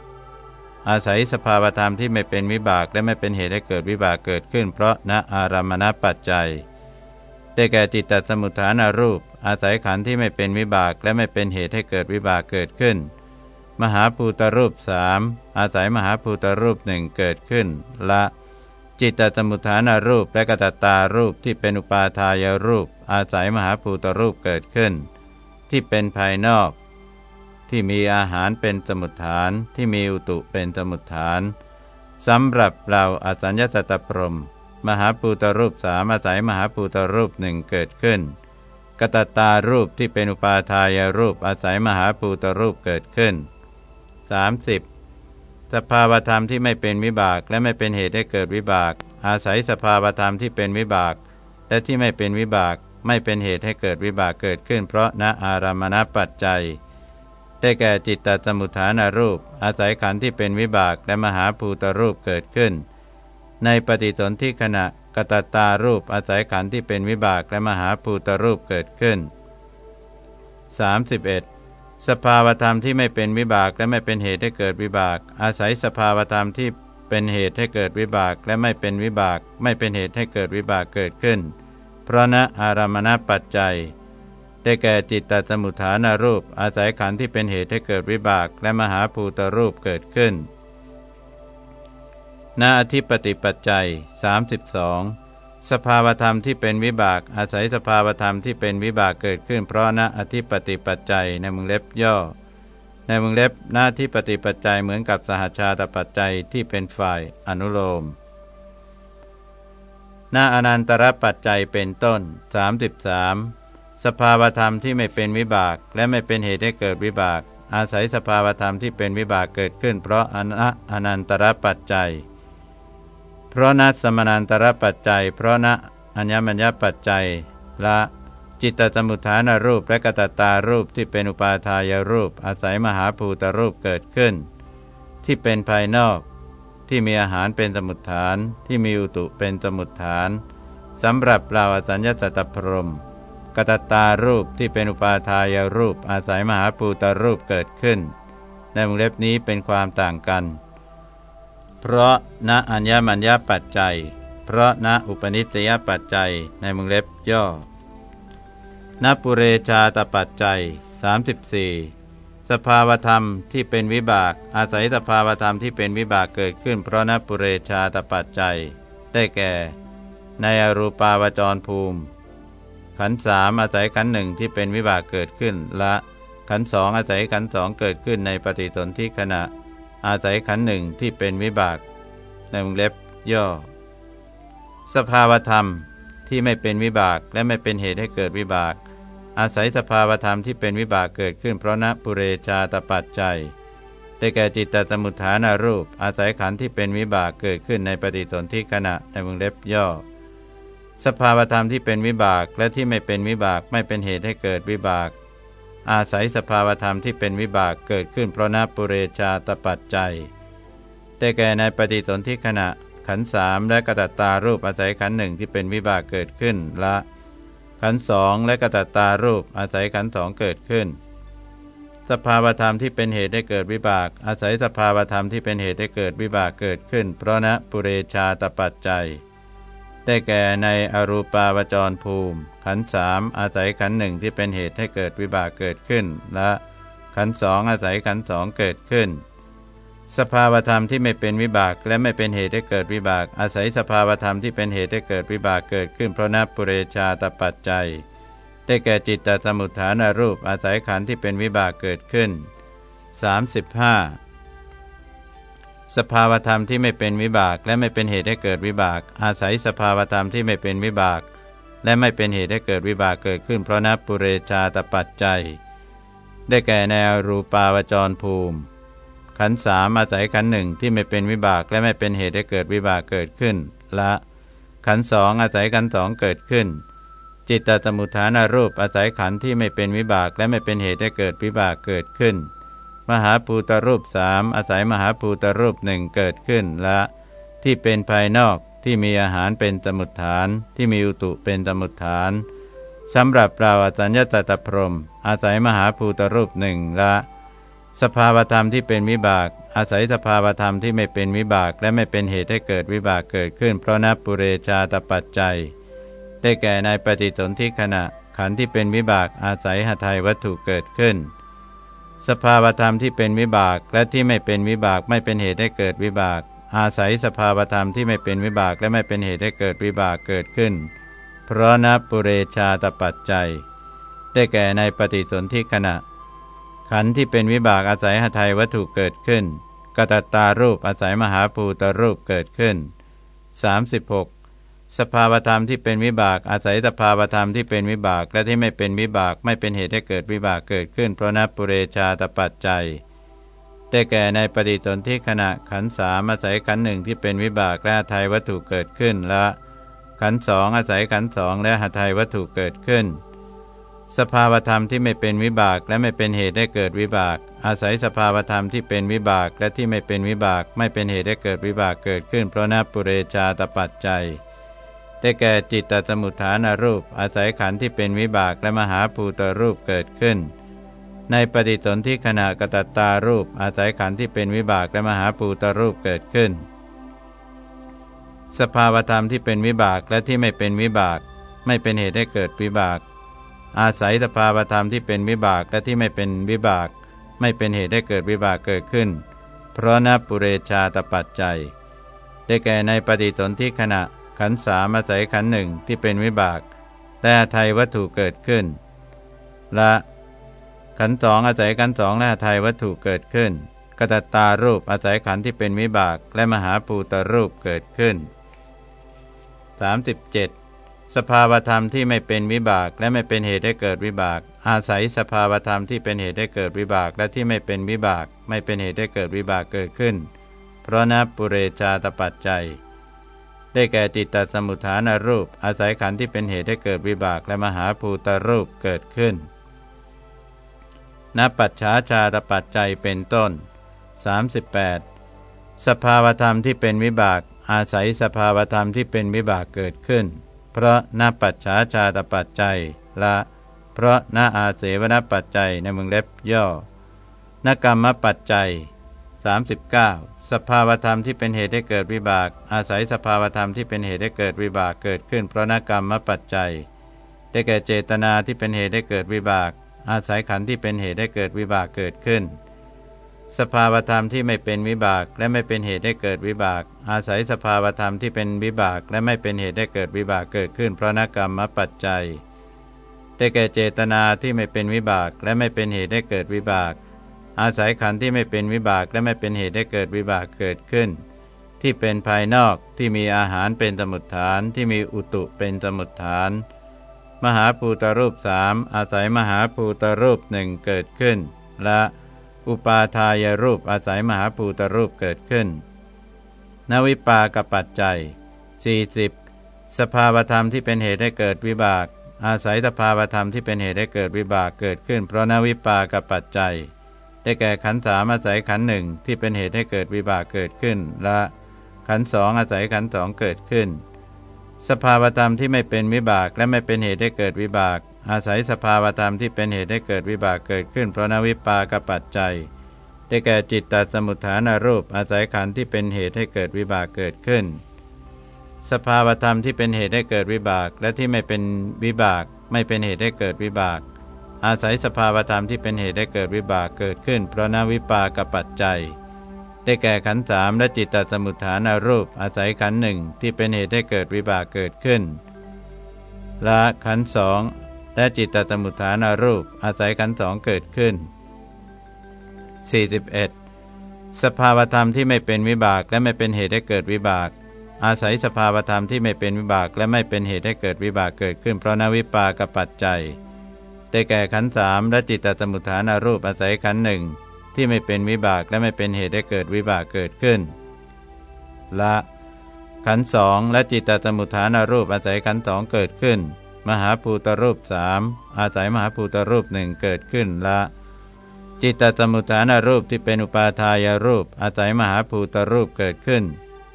อาศัยสภาวธรรมที่ไม่เป็นวิบากและไม่เป็นเหตุให้เกิดวิบากเกิดขึ้น เพราะณอารามณปัจจัย ได้แก่จิตตสมุทฐานารูป อาศัยขันธ์ที่ไม่เป็นวิบากและไม่เป็นเหตุให้เกิดวิบากเกิดขึ้น มหาภูตรูปสามอาศัยมหาภูตรูปหนึ่งเกิดขึ้น ละ จิตตสมุทฐานารูปและกตตารูปที่เป็นอุปาทายรูป อาศัยมหาภูตรูปเกิดขึ้น ที่เป็นภายนอก ที่มีอาหารเป็นสมุทฐานที่มีอุตุเป็นสมุทฐานสำหรับเราอสัญญาตตพรมมหาภูตรูปสามอาศัยมหาภูตรูปหนึ่งเกิดขึ้น กตตารูปที่เป็นอุปาทายรูปอาศัยมหาภูตรูปเกิดขึ้น 30. สภาวธรรมที่ไม่เป็นวิบากและไม่เป็นเหตุให้เกิดวิบาก อาศัยสภาวธรรมที่เป็นวิบาก และที่ไม่เป็นวิบากไม่เป็นเหตุให้เกิดวิบากเกิดขึ้น เพราะณอารามณปัจจัย ได้แก่จิตตสมุทฐานารูป อาศัยขันธ์ที่เป็นวิบากและมหาภูตรูปเกิดขึ้น ในปฏิสนธิขณะกตตารูปอาศัยขันธ์ที่เป็นวิบากและมหาภูตรูปเกิดขึ้น 31. สภาวธรรมที่ไม่เป็นวิบากและไม่เป็นเหตุให้เกิดวิบาก อาศัยสภาวธรรมที่เป็นเหตุให้เกิดวิบากและไม่เป็นวิบาก ไม่เป็นเหตุให้เกิดวิบากเกิดขึ้น เพราะณอารามณปัจจัย ได้แก่จิตตสมุทฐานารูป อาศัยขันธ์ที่เป็นเหตุให้เกิดวิบาก และมหาภูตรูปเกิดขึ้นณอธิปติปัจจัย 32 สภาวธรรมที่เป็นวิบาก อาศัยสภาวธรรมที่เป็นวิบากเกิดขึ้น เพราะณอธิปติปัจจัยในมึงเล็บย่อ ในมึงเล็บหน้าที่ปฏิปัจจัยเหมือนกับสหชาตปัจจัยที่เป็นฝ่ายอนุโลม หน้าอนันตรปัจจัยเป็นต้น 33 สภาวธรรมที่ไม่เป็นวิบาก และไม่เป็นเหตุให้เกิดวิบาก อาศัยสภาวธรรมที่เป็นวิบากเกิดขึ้น เพราะอนันตรปัจจัย เพราะนัสมนันตรปัจจัย เพราะณอัญญมัญญปัจจัยละจิตตสมุทฐานรูปและกตตารูปที่เป็นอุปาทายรูป อาศัยมหาภูตรูปเกิดขึ้น ที่เป็นภายนอก ที่มีอาหารเป็นสมุทฐาน ที่มีอุตุเป็นสมุทฐานสำหรับเราอสัญญาตตพรมกตตารูปที่เป็นอุปาทายรูป อาศัยมหาภูตรูปเกิดขึ้น ในวงเล็บนี้เป็นความต่างกัน เพราะณอัญญมัญญปัจจัย เพราะณอุปนิสยปัจจัยในมึงเล็บย่อณปุเรชาตปัจจัย 34 สภาวธรรมที่เป็นวิบาก อาศัยสภาวธรรมที่เป็นวิบากเกิดขึ้น เพราะณปุเรชาตปัจจัย ได้แก่ ในอรูปาวจรภูมิ ขันสามอาศัยขันหนึ่งที่เป็นวิบากเกิดขึ้นละขันสองอาศัยขันสองเกิดขึ้นในปฏิสนธิขณะ อาศัยขันหนึ่งที่เป็นวิบากในวงเล็บย่อ สภาวธรรมที่ไม่เป็นวิบากและไม่เป็นเหตุให้เกิดวิบาก อาศัยสภาวธรรมที่เป็นวิบากเกิดขึ้นเพราะนปุเรชาตปัจจัยได้แก่จิตตสมุทฐานารูป อาศัยขันที่เป็นวิบากเกิดขึ้นในปฏิสนธิขณะในวงเล็บย่อ สภาวธรรมที่เป็นวิบากและที่ไม่เป็นวิบากไม่เป็นเหตุให้เกิดวิบาก อาศัยสภาวธรรมที่เป็นวิบากเกิดขึ้นเพราะนาปุเรชาตปัจจัย ได้แก่ในปฏิสนธิขณะขันสามและกระตัตตารูปอาศัยขันหนึ่งที่เป็นวิบากเกิดขึ้นละ ขันสองและกระตัตตารูปอาศัยขันสองเกิดขึ้น สภาวธรรมที่เป็นเหตุได้เกิดวิบาก อาศัยสภาวธรรมที่เป็นเหตุได้เกิดวิบากเกิดขึ้น เพราะนะปุเรชาตปัจจัย ได้แก่ในอรูปาวจรภูมิ ขันสามอาศัยขันหนึ่งที่เป็นเหตุให้เกิดวิบากเกิดขึ้น และขันสองอาศัยขันสองเกิดขึ้น สภาวธรรมที่ไม่เป็นวิบากและไม่เป็นเหตุให้เกิดวิบาก อาศัยสภาวธรรมที่เป็นเหตุให้เกิดวิบากเกิดขึ้น เพราะนับปุเรชาตปัจจัย ได้แก่จิตตสมุทฐานรูปอาศัยขันที่เป็นวิบากเกิดขึ้น 35 สภาวธรรมที่ไม่เป็นวิบาก และไม่เป็นเหตุให้เกิดวิบาก อาศัยสภาวธรรมที่ไม่เป็นวิบาก และไม่เป็นเหตุให้เกิดวิบากเกิดขึ้น เพราะนับปุเรชาตปัจจัย ได้แก่แนวรูปาวจรภูมิ ขันสามอาศัยขันหนึ่งที่ไม่เป็นวิบากและไม่เป็นเหตุให้เกิดวิบากเกิดขึ้น ละ ขันสองอาศัยขันสองเกิดขึ้น จิตตสมุทฐานรูปอาศัยขันที่ไม่เป็นวิบากและไม่เป็นเหตุให้เกิดวิบากเกิดขึ้น มหาภูตรูปสามอาศัยมหาภูตรูปหนึ่งเกิดขึ้นละ ที่เป็นภายนอกที่มีอาหารเป็นสมุทฐานที่มีอุตุเป็นสมุทฐานสำหรับเราอสัญญาตตพรม อาศัยมหาภูตรูปหนึ่งละ สภาวธรรมที่เป็นวิบาก อาศัยสภาวธรรมที่ไม่เป็นวิบากและไม่เป็นเหตุให้เกิดวิบากเกิดขึ้น เพราะนับปุเรชาตปัจจัย ได้แก่ในปฏิสนธิขณะขันธ์ที่เป็นวิบากอาศัยหทัยวัตถุเกิดขึ้น สภาวธรรมที่เป็นวิบากและที่ไม่เป็นวิบากไม่เป็นเหตุให้เกิดวิบาก อาศัยสภาวธรรมที่ไม่เป็นวิบากและไม่เป็นเหตุให้เกิดวิบากเกิดขึ้น เพราะนับปุเรชาตปัจจัย ได้แก่ในปฏิสนธิขณะ ขันธ์ที่เป็นวิบากอาศัยหทัยวัตถุเกิดขึ้นกตตารูปอาศัยมหาภูตรูปเกิดขึ้น 36. สภาวธรรมที่เป็นวิบาก อาศัยสภาวธรรมที่เป็นวิบาก และที่ไม่เป็นวิบากไม่เป็นเหตุให้เกิดวิบากเกิดขึ้น เพราะนับปุเรชาตปัจจัย ได้แก่ในปฏิสนธิขณะขันสามอาศัยขันหนึ่งที่เป็นวิบากและหทัยวัตถุเกิดขึ้นและขันสองอาศัยขันสองและหทัยวัตถุเกิดขึ้น สภาวธรรมที่ไม่เป็นวิบากและไม่เป็นเหตุได้เกิดวิบาก อาศัยสภาวธรรมที่เป็นวิบากและที่ไม่เป็นวิบาก ไม่เป็นเหตุได้เกิดวิบากเกิดขึ้น เพราะนับปุเรชาตปัจจัย ได้แก่จิตตสมุทฐานรูป อาศัยขันธ์ที่เป็นวิบากและมหาภูตรูปเกิดขึ้น ในปฏิสนธิขณะกตัตตารูป อาศัยขันธ์ที่เป็นวิบากและมหาภูตรูปเกิดขึ้น สภาวธรรมที่เป็นวิบากและที่ไม่เป็นวิบาก ไม่เป็นเหตุให้เกิดวิบาก อาศัยสภาวธรรมที่เป็นวิบากและที่ไม่เป็นวิบาก ไม่เป็นเหตุให้เกิดวิบากเกิดขึ้น เพราะนับปุเรชาตปัจจัย ได้แก่ในปฏิสนธิขณะ ขันสามอาศัยขันหนึ่งที่เป็นวิบากและไทยวัตถุเกิดขึ้น ละ ขันสองอาศัยขันสองและไทยวัตถุเกิดขึ้นกตตารูปอาศัยขันที่เป็นวิบากและมหาภูตรูปเกิดขึ้น 37 สภาวธรรมที่ไม่เป็นวิบากและไม่เป็นเหตุให้เกิดวิบาก อาศัยสภาวธรรมที่เป็นเหตุให้เกิดวิบากและที่ไม่เป็นวิบาก ไม่เป็นเหตุให้เกิดวิบากเกิดขึ้น เพราะนับปุเรชาตปัจจัย ได้แก่จิตตสมุทฐานรูป อาศัยขันธ์ที่เป็นเหตุให้เกิดวิบากและมหาภูตรูปเกิดขึ้นนับปัจฉาชาตปัจจัยเป็นต้น 38 สภาวธรรมที่เป็นวิบาก อาศัยสภาวธรรมที่เป็นวิบากเกิดขึ้น เพราะนาปัจฉาชาตปัจจัยละ เพราะนาอาเสวนปัจจัยในมึงเล็บย่อนกรรมปัจจัย 39 สภาวธรรมที่เป็นเหตุให้เกิดวิบาก อาศัยสภาวธรรมที่เป็นเหตุให้เกิดวิบากเกิดขึ้นเพราะนกรรมมปัจจัย ได้แก่เจตนาที่เป็นเหตุให้เกิดวิบาก อาศัยขันธ์ที่เป็นเหตุให้เกิดวิบากเกิดขึ้น สภาวธรรมที่ไม่เป็นวิบากและไม่เป็นเหตุให้เกิดวิบาก อาศัยสภาวธรรมที่เป็นวิบากและไม่เป็นเหตุให้เกิดวิบากเกิดขึ้นเพราะนกรรมปัจจัย ได้แก่เจตนาที่ไม่เป็นวิบากและไม่เป็นเหตุให้เกิดวิบาก อาศัยขันธ์ที่ไม่เป็นวิบากและไม่เป็นเหตุให้เกิดวิบากเกิดขึ้น ที่เป็นภายนอกที่มีอาหารเป็นสมุดฐานที่มีอุตุเป็นสมุดฐาน มหาภูตรูปสามอาศัยมหาภูตรูปหนึ่งเกิดขึ้น และอุปาทายรูปอาศัยมหาภูตรูปเกิดขึ้น นวิปากปัจจัย 40 สภาวธรรมที่เป็นเหตุให้เกิดวิบาก อาศัยสภาวธรรมที่เป็นเหตุให้เกิดวิบากเกิดขึ้น เพราะนวิปากับปัจจัย ได้แก่ขันสามอาศัยขันหนึ่งที่เป็นเหตุให้เกิดวิบากเกิดขึ้น และขันสองอาศัยขันสองเกิดขึ้น สภาวธรรมที่ไม่เป็นวิบากและไม่เป็นเหตุให้เกิดวิบาก อาศัยสภาวธรรมที่เป็นเหตุให้เกิดวิบากเกิดขึ้น เพราะนวิปากับปัจจัย ได้แก่จิตตสมุทฐานรูป อาศัยขันที่เป็นเหตุให้เกิดวิบากเกิดขึ้น สภาวธรรมที่เป็นเหตุให้เกิดวิบาก และที่ไม่เป็นวิบาก ไม่เป็นเหตุให้เกิดวิบาก อาศัยสภาวธรรมที่เป็นเหตุให้เกิดวิบากเกิดขึ้น เพราะนวิปากับปัจจัย ได้แก่ขันสามและจิตตสมุทฐานารูป อาศัยขันหนึ่งที่เป็นเหตุให้เกิดวิบากเกิดขึ้น ละขันสองและจิตตสมุทฐานารูป อาศัยขันสองเกิดขึ้น 41. สภาวธรรมที่ไม่เป็นวิบากและไม่เป็นเหตุให้เกิดวิบาก อาศัยสภาวธรรมที่ไม่เป็นวิบากและไม่เป็นเหตุให้เกิดวิบากเกิดขึ้น เพราะนวิปากับปัจจัย ได้แก่ขันสามและจิตตสมุทฐานารูปอาศัยขันหนึ่งที่ไม่เป็นวิบากและไม่เป็นเหตุให้เกิดวิบากเกิดขึ้น ละ ขันสองและจิตตสมุทฐานารูปอาศัยขันสองเกิดขึ้น มหาภูตรูปสามอาศัยมหาภูตรูปหนึ่งเกิดขึ้นละจิตตสมุทฐานรูปที่เป็นอุปาทายรูป อาศัยมหาภูตรูปเกิดขึ้น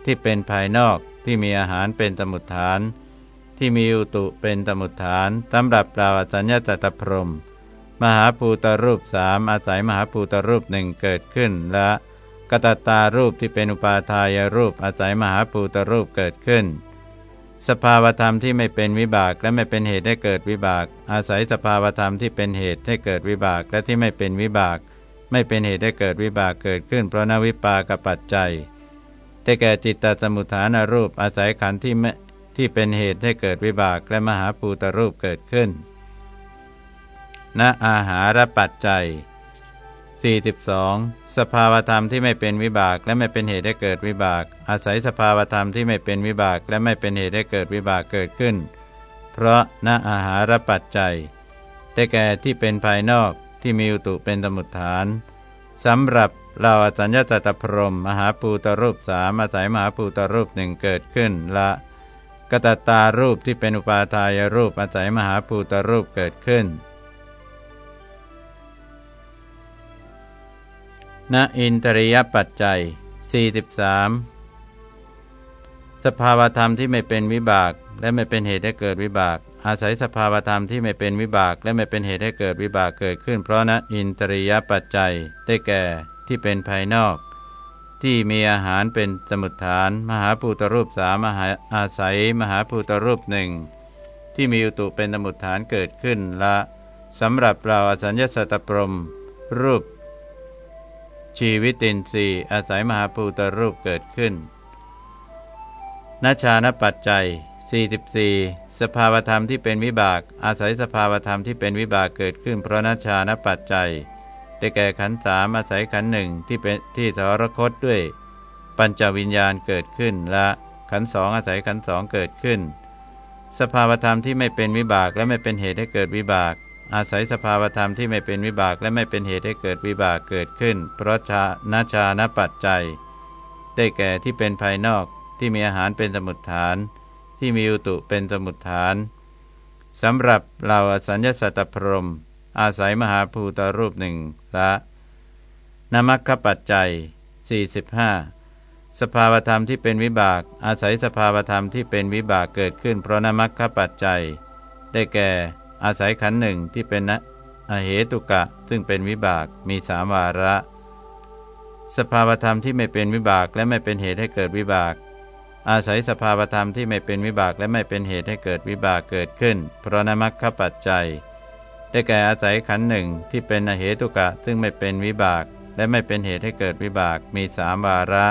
ที่เป็นภายนอกที่มีอาหารเป็นสมุทฐาน ที่มีอุตุเป็นสมุทฐานตำรับปราสัญญาตตพรม มหาภูตรูปสามอาศัยมหาภูตรูปหนึ่งเกิดขึ้น และกตตารูปที่เป็นอุปาทายรูปอาศัยมหาภูตรูปเกิดขึ้น สภาวธรรมที่ไม่เป็นวิบากและไม่เป็นเหตุให้เกิดวิบาก อาศัยสภาวธรรมที่เป็นเหตุให้เกิดวิบากและที่ไม่เป็นวิบาก ไม่เป็นเหตุให้เกิดวิบากเกิดขึ้น เพราะนวิปากับปัจจัยได้แก่จิตตสมุทฐานรูปอาศัยขันธ์ที่ ที่เป็นเหตุให้เกิดวิบากและมหาภูตรูปเกิดขึ้น ณ อาหารปัจจัย 42. สภาวธรรมที่ไม่เป็นวิบากและไม่เป็นเหตุให้เกิดวิบาก อาศัยสภาวธรรมที่ไม่เป็นวิบากและไม่เป็นเหตุให้เกิดวิบากเกิดขึ้น เพราะณอาหารปัจจัย ได้แก่ที่เป็นภายนอกที่มีอุตุเป็นสมุทฐานสำหรับเราอสัญญาตตพรมมหาภูตรูปสามอาศัยมหาภูตรูปหนึ่งเกิดขึ้นละ กตตารูปที่เป็นอุปาทายรูปอาศัยมหาภูตรูปเกิดขึ้นณอินทริยปัจจัย 43 สภาวธรรมที่ไม่เป็นวิบาก และไม่เป็นเหตุให้เกิดวิบาก อาศัยสภาวธรรมที่ไม่เป็นวิบาก และไม่เป็นเหตุให้เกิดวิบากเกิดขึ้น เพราะณอินทริยปัจจัยได้แก่ที่เป็นภายนอก ที่มีอาหารเป็นสมุทฐาน มหาภูตรูปสามหาอาศัย มหาภูตรูปหนึ่งที่มีอุตุเป็นสมุทฐานเกิดขึ้นละสำหรับเราอสัญญาสตปรม รูป ชีวิตินทรีย์อาศัยมหาภูตรูปเกิดขึ้นนัชานปัจจัย 44 สภาวธรรมที่เป็นวิบาก อาศัยสภาวธรรมที่เป็นวิบากเกิดขึ้น เพราะนัชานปัจจัย ได้แก่ขันสามอาศัยขันหนึ่งที่เป็นที่ทรคตด้วย ปัญจวิญญาณเกิดขึ้นและขันสองอาศัยขันสองเกิดขึ้น สภาวธรรมที่ไม่เป็นวิบากและไม่เป็นเหตุให้เกิดวิบาก อาศัยสภาวธรรมที่ไม่เป็นวิบากและไม่เป็นเหตุให้เกิดวิบากเกิดขึ้น เพราะชานาชานปัจจัย ได้แก่ที่เป็นภายนอกที่มีอาหารเป็นสมุดฐาน ที่มีอุตุเป็นสมุดฐานสำหรับเราอสัญญาสัตตพรม อาศัยมหาภูตรูปหนึ่งละนมัคคปัจจัย 45 สภาวธรรมที่เป็นวิบาก อาศัยสภาวธรรมที่เป็นวิบากเกิดขึ้น เพราะนมัคคปัจจัย ได้แก่ อาศัยขันหนึ่งที่เป็นนะอเหตุกะ ซึ่งเป็นวิบากมีสามวาระ สภาวธรรมที่ไม่เป็นวิบากและไม่เป็นเหตุให้เกิดวิบาก อาศัยสภาวธรรมที่ไม่เป็นวิบากและไม่เป็นเหตุให้เกิดวิบากเกิดขึ้น เพราะนมัคคปัจจัย ได้แก่อาศัยขันหนึ่งที่เป็นอเหตุกะซึ่งไม่เป็นวิบาก และไม่เป็นเหตุให้เกิดวิบากมีสามวาระ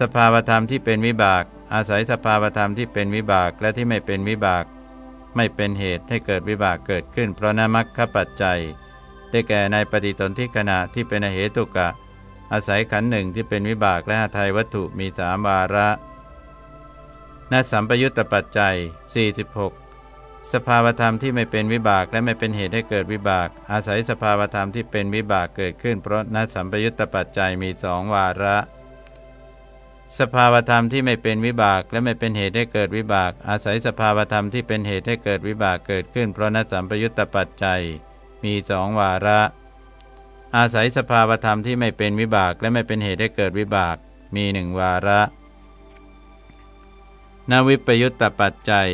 สภาวธรรมที่เป็นวิบาก อาศัยสภาวธรรมที่เป็นวิบากและที่ไม่เป็นวิบาก ไม่เป็นเหตุให้เกิดวิบากเกิดขึ้น เพราะนามัคคปัจจัย ได้แก่ในปฏิตนที่ขณะที่เป็นอเหตุกะ อาศัยขันหนึ่งที่เป็นวิบากและหทัยวัตถุมีสามวาระนัสัมปยุตตปัจจัย 46 สภาวธรรมที่ไม่เป็นวิบากและไม่เป็นเหตุให้เกิดวิบาก อาศัยสภาวธรรมที่เป็นวิบากเกิดขึ้น เพราะนัสัมปยุตตปัจจัยมีสองวาระ สภาวธรรมที่ไม่เป็นวิบากและไม่เป็นเหตุให้เกิดวิบาก อาศัยสภาวธรรมที่เป็นเหตุให้เกิดวิบากเกิดขึ้น เพราะนัสัมปยุตตปัจจัยมีสองวาระ อาศัยสภาวธรรมที่ไม่เป็นวิบากและไม่เป็นเหตุให้เกิดวิบาก มีหนึ่งวาระนวิปยุตตปัจจัย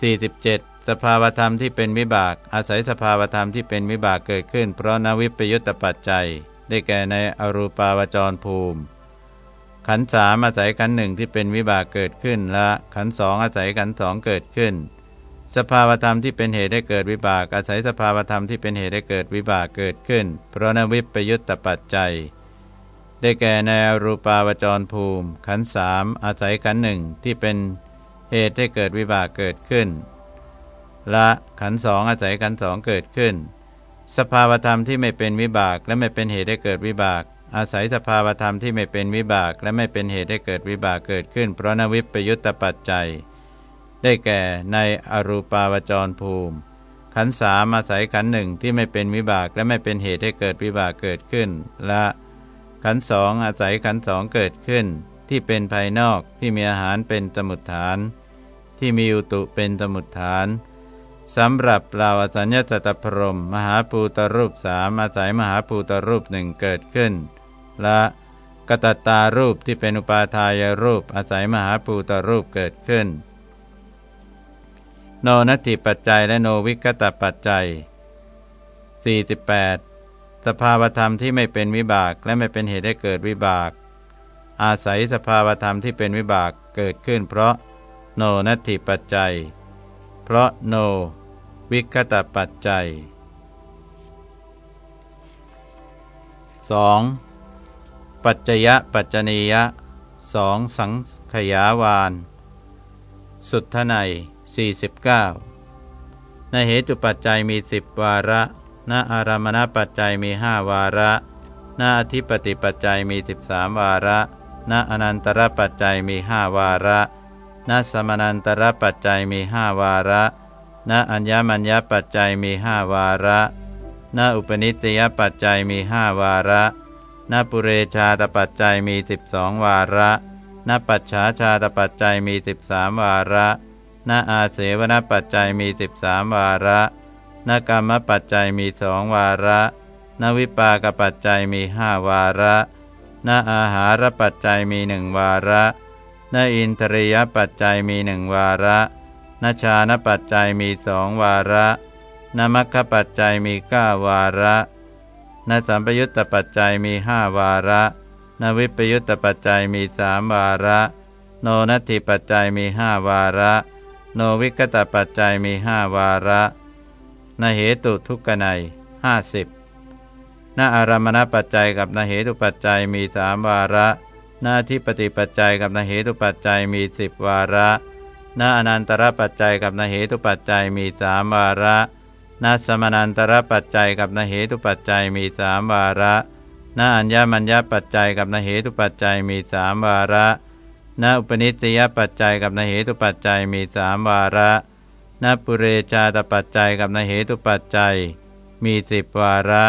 47 สภาวธรรมที่เป็นวิบาก อาศัยสภาวธรรมที่เป็นวิบากเกิดขึ้น เพราะนวิปยุตตปัจจัย ได้แก่ในอรูปาวจรภูมิ ขันสามอาศัยขันหนึ่งที่เป็นวิบากเกิดขึ้นและขันสองอาศัยขันสองเกิดขึ้น สภาวธรรมที่เป็นเหตุได้เกิดวิบาก อาศัยสภาวธรรมที่เป็นเหตุได้เกิดวิบากเกิดขึ้น เพราะนวิปยุตตปัจจัยได้แก่ในรูปาวจรภูมิ ขันสามอาศัยขันหนึ่งที่เป็น เหตุให้เกิดวิบากเกิดขึ้น ละขันสองอาศัยขันสองเกิดขึ้น สภาวธรรมที่ไม่เป็นวิบากและไม่เป็นเหตุให้เกิดวิบาก อาศัยสภาวธรรมที่ไม่เป็นวิบาก และไม่เป็นเหตุให้เกิดวิบากเกิดขึ้น เพราะนวิปยุตตปัจจัย ได้แก่ในอรูปาวจรภูมิ ขันสามอาศัยขันหนึ่งที่ไม่เป็นวิบากและไม่เป็นเหตุให้เกิดวิบากเกิดขึ้นและขันสองอาศัยขันสองเกิดขึ้น ที่เป็นภายนอกที่มีอาหารเป็นสมุดฐาน ที่มีอุตุเป็นสมุดฐานสำหรับเราอสัญญาตตพรม มหาภูตรูปสามอาศัยมหาภูตรูปหนึ่งเกิดขึ้น และกตตารูปที่เป็นอุปาทายรูปอาศัยมหาภูตรูปเกิดขึ้น โนนัตถิปัจจัยและโนวิกตปัจจัย 48 สภาวธรรมที่ไม่เป็นวิบากและไม่เป็นเหตุให้เกิดวิบาก อาศัยสภาวธรรมที่เป็นวิบากเกิดขึ้น เพราะ โนนัตถิปัจจัย เพราะโน วิคตปัจจัย 2. ปัจจยปัจจนียะสองสังขยาวาน สุทไน49ในเหตุปัจจัยมีสิบวาระณอารามณปัจจัยมีห้าวาระณอธิปติปัจจัยมีสิบสามวาระณอนันตรปัจจัยมีห้าวาระ ณสมนันตรปัจจัยมีห้าวาระณอัญญมัญญปัจจัยมีห้าวาระณอุปนิสยปัจจัยมีห้าวาระณปุเรชาตปัจจัยมีสิบสองวาระณปัจฉาชาตปัจจัยมีสิบสามวาระณอาเสวนปัจจัยมีสิบสามวาระนกรรมปัจจัยมีสองวาระนวิปากปัจจัยมีห้าวาระนอาหารปัจจัยมีหนึ่งวาระ นอินทรียปัจจัยมีหนึ่งวาระนชานปัจจัยมีสองวาระนมัคคปัจจัยมีเก้าวาระนสัมปยุตตปัจจัยมีห้าวาระ นวิปยุตตปัจจัยมีสามวาระ โนนัตถิปัจจัยมีห้าวาระ โนวิกตปัจจัยมีห้าวาระ นเหตุทุกขในห้าสิบนอารามณปัจจัยกับนเหตุปัจจัยมีสามวาระ หน้าที่ปฏิปัจจัยกับนาเหตุปัจจัยมีสิบวาระ หน้าอนันตรปัจจัยกับนาเหตุปัจจัยมีสามวาระหน้าสมานันตรปัจจัยกับนาเหตุปัจจัยมีสามวาระหน้าอัญญมัญญปัจจัยกับนาเหตุปัจจัยมีสามวาระหน้าอุปนิสติยปัจจัยกับนาเหตุปัจจัยมีสามวาระนาปุเรชาตปัจจัยกับนาเหตุปัจจัยมีสิบวาระ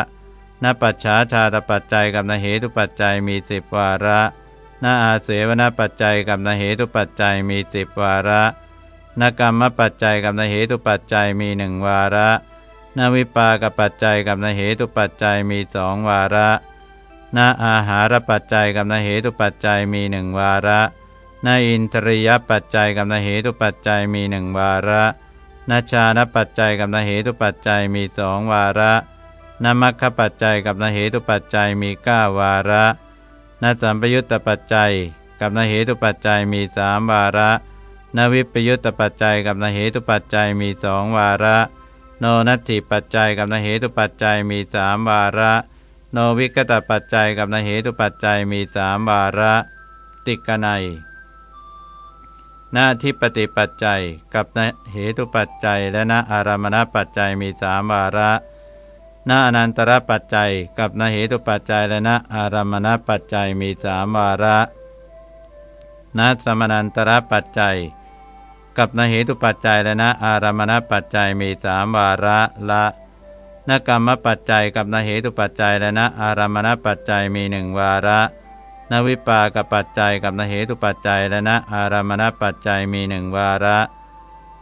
นาปัจฉาชาตปัจจัยกับนาเหตุปัจจัยมีสิบวาระ นาอาเสวนปัจจัยกับนาเหตุปัจจัยมีสิบวาระนกรรมปัจจัยกับนาเหตุปัจจัยมีหนึ่งวาระนวิปากปัจจัยกับนาเหตุปัจจัยมีสองวาระนาอาหารปัจจัยกับนาเหตุปัจจัยมีหนึ่งวาระนาอินทรียปัจจัยกับนาเหตุปัจจัยมีหนึ่งวาระนาชานปัจจัยกับนาเหตุปัจจัยมีสองวาระนมัคคปัจจัยกับนาเหตุปัจจัยมีเก้าวาระ นสัมปยุตตปัจจัย กับนเหตุปัจจัยมีสามวาระ นวิปยุตตปัจจัย กับนเหตุปัจจัยมีสองวาระ โนนัตถิปัจจัย กับนเหตุปัจจัยมีสามวาระ โนวิกตปัจจัย กับนเหตุปัจจัยมีสามวาระ ติกนัยหน้าที่ปฏิปัจจัย กับนเหตุปัจจัย และณอารามณปัจจัยมีสามวาระ ณอนันตรปัจจัย กับนเหตุปัจจัยและณอารามณปัจจัยมีสามวาระณสมนันตรปัจจัย กับนเหตุปัจจัยและณอารามณปัจจัยมีสามวาระละนกรรมปัจจัยกับนเหตุปัจจัยและณอารามณปัจจัยมีหนึ่งวาระนวิปากปัจจัยกับนเหตุปัจจัยและนอารามณปัจจัยมีหนึ่งวาระ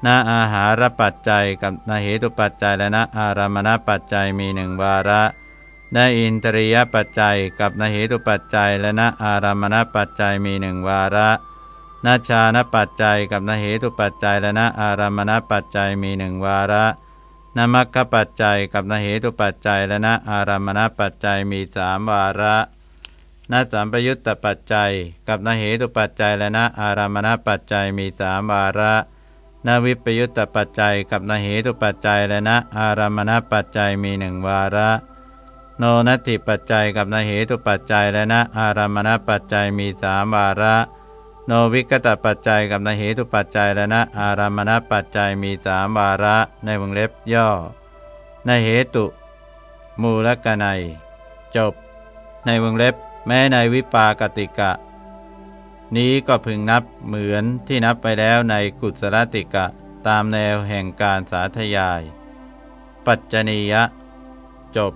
นอาหารปัจจัยกับนาเหตุปัจจัยและนอารามณปัจจัยมีหนึ่งวาระนอินทรียปัจจัยกับนาเหตุปัจจัยและนอารามณปัจจัยมีหนึ่งวาระนาชานปัจจัยกับนาเหตุปัจจัยและนอารามณปัจจัยมีหนึ่งวาระนมัคคปัจจัยกับนาเหตุปัจจัยและนอารามณปัจจัยมีสามวาระนสัมปยุตตปัจจัย กับนาเหตุปัจจัยและนอารามณปัจจัยมีสามวาระ นวิปยุตตปัจจัยกับนเหตุปัจจัยและนอารามณปัจจัยมีหนึ่งวาระ โนนัตติปัจจัยกับนเหตุปัจจัยและนอารามณปัจจัยมีสามวาระ โนวิกตปัจจัยกับนเหตุปัจจัยและนะอารามณปัจจัยมีสามวาระในวงเล็บย่อนเหตุ มูลกนัยจบ ในวงเล็บ แม้ในวิปากติกะ นี้ก็พึงนับเหมือนที่นับไปแล้วในกุศลติกะตามแนวแห่งการสาธยาย ปัจจนียะ จบ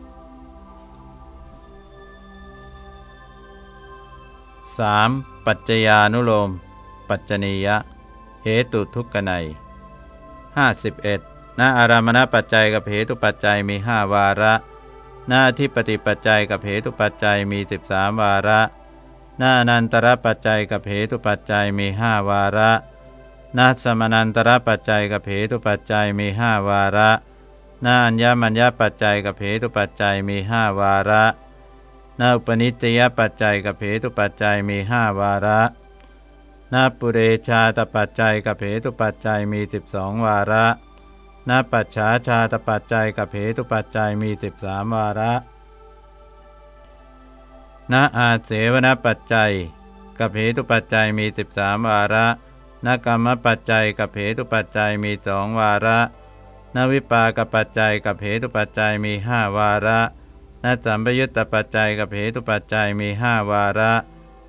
3. ปัจจญานุโลม ปัจจนียะ เหตุทุกขไน51ณอารามณปัจจัยกับเหตุปัจจัยมีห้าวาระ หน้าที่ปฏิปัจจัยกับเหตุปัจจัยมีสิบสามวาระ หน้านันตรปัจจัยกับเหตุปัจจัยมีห้าวาระนาสมนันตรปัจจัยกับเหตุปัจจัยมีห้าวาระนาอัญญมัญญปัจจัยกับเหตุปัจจัยมีห้าวาระนาอุปนิสยปัจจัยกับเหตุปัจจัยมีห้าวาระนาปุเรชาตปัจจัยกับเหตุปัจจัยมีสิบสองวาระนาปัจฉาชาตปัจจัยกับเหตุปัจจัยมีสิบสามวาระ นาอาเสวนปัจจัย กับเหตุปัจจัยมีสิบสามวาระนกรรมปัจจัยกับเหตุปัจจัยมีสองวาระนวิปากปัจจัยกับเหตุปัจจัยมีห้าวาระนสัมปยุตตปัจจัยกับเหตุปัจจัยมีห้าวาระ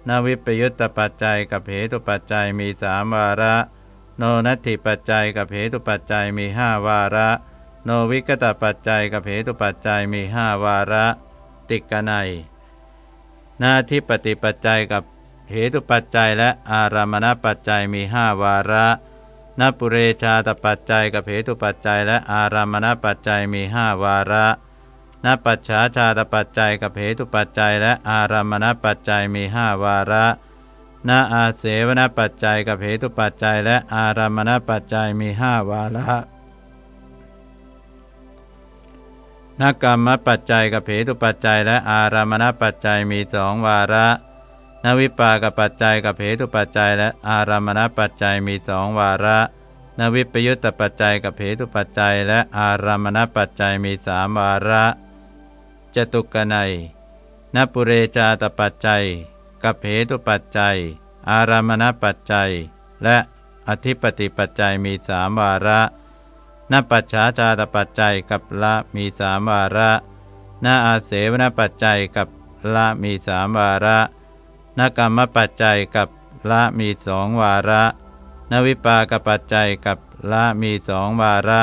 นวิปยุตตปัจจัยกับเหตุปัจจัยมีสามวาระ โนนัตถิปัจจัยกับเหตุปัจจัยมีห้าวาระ โนวิกตปัจจัยกับเหตุปัจจัยมีห้าวาระ ติกนัย หน้าที่ปฏิปัจจัยกับเหตุปัจจัยและอารามณปัจจัยมีห้าวาระนปุเรชาตปัจจัยกับเหตุปัจจัย และอารามณปัจจัยมีห้าวาระนปัจฉาชาตปัจจัยกับเหตุปัจจัย และอารามณปัจจัยมีห้าวาระนาอาเสวนปัจจัยกับเหตุปัจจัย และอารามณปัจจัยมีห้าวาระ นกรรมปัจจัยกับเหตุปัจจัย และอารามณปัจจัยมีสองวาระ นวิปากปัจจัยกับเหตุปัจจัย และอารามณปัจจัยมีสองวาระ นวิปยุตตปัจจัยกับเหตุปัจจัย และอารามณปัจจัยมีสามวาระจตุกนัยนปุเรจาตปัจจัยกับเหตุปัจจัย อารามณปัจจัย และอธิปติปัจจัยมีสามวาระ นปัจฉาจาตปัจจัยกับละมีสามวาระนอาเสวนปัจจัยกับละมีสามวาระนกรรมปัจจัยกับละมีสองวาระ นวิปากปัจจัยกับละมีสองวาระ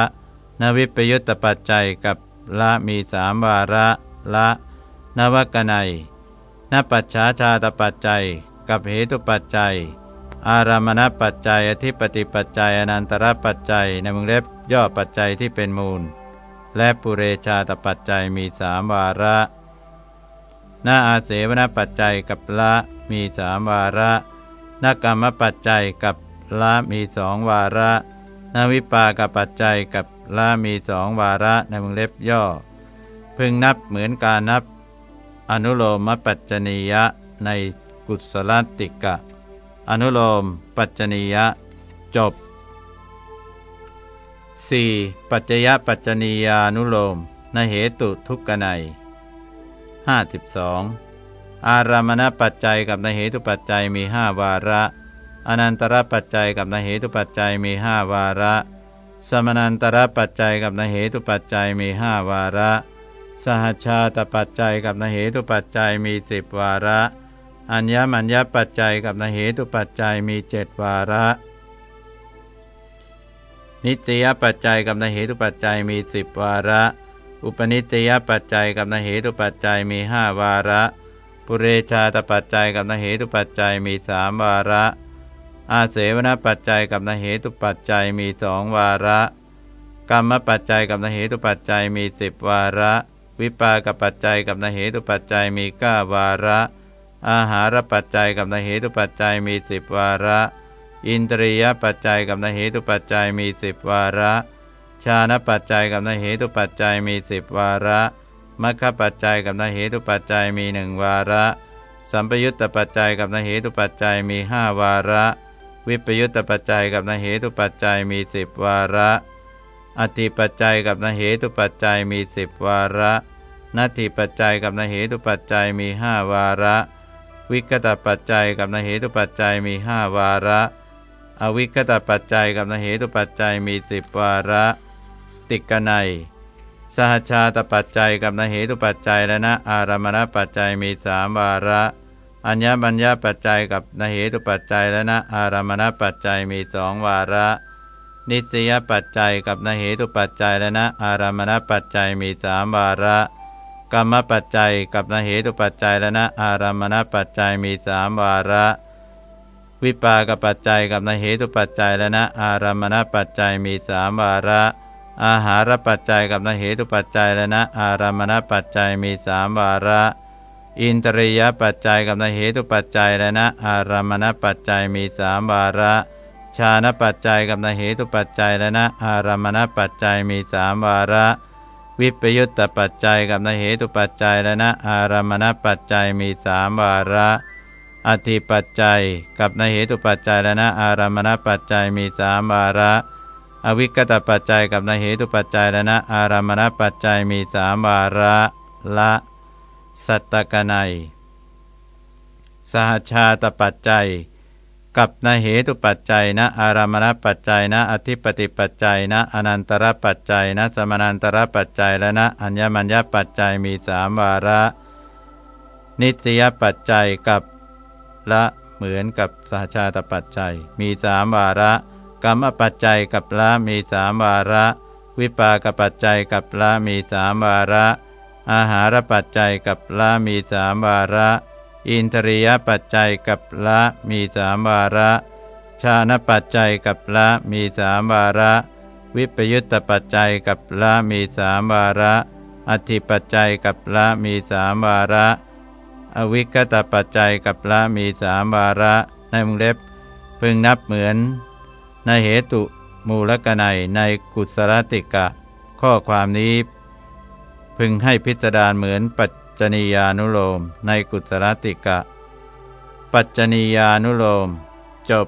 นวิปยุตตปัจจัยกับละมีสามวาระละนวกนัยนปัจฉาชาตปัจจัย กับเหตุปัจจัย อารามณปัจจัยอธิปติปัจจัยอนันตรปัจจัยในมึงเล็บย่อปัจจัยที่เป็นมูล และปุเรชาตปัจจัยมีสามวาระนาอาเสวนปัจจัยกับละมีสามวาระนกรรมปัจจัยกับละมีสองวาระนวิปากปัจจัยกับละมีสองวาระในมึงเล็บย่อ พึงนับเหมือนการนับ อนุโลมปัจจนียะในกุศลติกะ อนุโลม ปัจจนียะ จบ 4. ปัจจยปัจจนียานุโลมนเหตุทุกขไน52อารามณปัจจัยกับนเหตุปัจจัยมีห้าวาระ อนันตรปัจจัยกับนเหตุปัจจัยมีห้าวาระ สมนันตรปัจจัยกับนเหตุปัจจัยมีห้าวาระ สหชาตปัจจัยกับนเหตุปัจจัยมีสิบวาระ อัญญมัญญปัจจัยกับนเหตุปัจจัยมีเจ็ดวาระ นิตยปัจจัยกับนเหตุปัจจัยมีสิบวาระ อุปนิตยปัจจัยกับนเหตุปัจจัยมีห้าวาระ ปุเรชาตปัจจัยกับนเหตุปัจจัยมีสามวาระ อาเสวนปัจจัยกับนเหตุปัจจัยมีสองวาระกรรมปัจจัยกับนเหตุปัจจัยมีสิบวาระ วิปากปัจจัยกับนเหตุปัจจัยมีเก้าวาระ อาหารปัจจัยกับนเหตุปัจจัยมีสิบวาระ อินทรียปัจจัยกับนเหตุปัจจัยมีสิบวาระ ชาณปัจจัยกับนเหตุปัจจัยมีสิบวาระมัคคปัจจัยกับนเหตุปัจจัยมีหนึ่งวาระ สัมปยุตตปัจจัยกับนเหตุปัจจัยมีห้าวาระ วิปยุตตปัจจัยกับนเหตุปัจจัยมีสิบวาระอธิปัจจัยกับนเหตุปัจจัยมีสิบวาระ นัตถิปัจจัยกับนเหตุปัจจัยมีห้าวาระ วิกตปัจจัยกับนเหตุปัจจัยมีห้าวาระ อวิกตปัจจัยกับนเหตุปัจจัยมีสิบวาระ ติกนัยสหชาตปัจจัยกับนเหตุปัจจัยและนะอารมณปัจจัยมีสามวาระ อัญญบัญญปัจจัยกับนเหตุปัจจัยและนะอารมณปัจจัยมีสองวาระ นิสยปัจจัยกับนเหตุปัจจัยและนะอารมณปัจจัยมีสามวาระ กรรมปัจจัยกับนเหตุปัจจัยและนะอารามณปัจจัยมีสามวาระ วิปากปัจจัยกับนเหตุปัจจัยและนะอารามณปัจจัยมีสามวาระ อาหารปัจจัยกับนเหตุปัจจัยและนะอารามณปัจจัยมีสามวาระ อินตริยปัจจัยกับนเหตุปัจจัยและนะอารามณปัจจัยมีสามวาระชาณปัจจัยกับนเหตุปัจจัยและนะอารามณปัจจัยมีสามวาระ วิปยุตตปัจจัยกับนเหตุปัจจัยและนะอารามณปัจจัยมีสามวาระ อธิปัจจัย กับนเหตุปัจจัยและนะอารามณปัจจัยมีสามวาระ อวิกตปัจจัยกับนเหตุปัจจัยและนะอารามณปัจจัยมีสามวาระละ สัตตกนัย สหชาตปัจจัย กับนเหตุปัจจัยนะอารามณปัจจัยนะอธิปติปัจจัยนะอนันตรปัจจัยนะสมานันตรปัจจัยและนะอัญญมัญญปัจจัยมีสามวาระ นิสยปัจจัยกับละเหมือนกับสหชาตปัจจัย มีสามวาระ กรรมปัจจัยกับละมีสามวาระ วิปากปัจจัยกับละมีสามวาระ อาหารปัจจัยกับละมีสามวาระ อินทรียปัจจัยกับละมีสามวาระ ชาณปัจจัยกับละมีสามวาระ วิปยุตตปัจจัยกับละมีสามวาระ อธิปัจจัยกับละมีสามวาระ อวิกตปัจจัยกับละมีสามวาระ ในมงเล็บ พึงนับเหมือนในเหตุมูลกนัยในกุศลติกะ ข้อความนี้ พึงให้พิจารณาเหมือนปัจ จนียานุโลมในกุศลติกะ ปัจจนียานุโลม จบ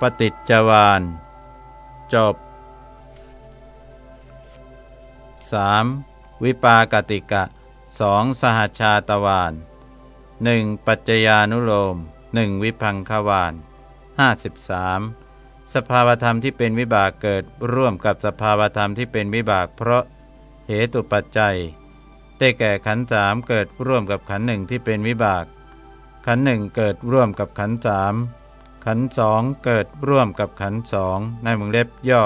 ปฏิจจวานจบ 3. วิปากติกะสองสหชาตวานหนึ่งปัจจญานุโลมหนึ่งวิพังควาน53สภาวธรรมที่เป็นวิบากเกิดร่วมกับสภาวธรรมที่เป็นวิบากเพราะเหตุปัจจัย ได้แก่ขันสามเกิดร่วมกับขันหนึ่งที่เป็นวิบาก ขันหนึ่งเกิดร่วมกับขันสามขันสองเกิดร่วมกับขันสองในมงเล็บย่อ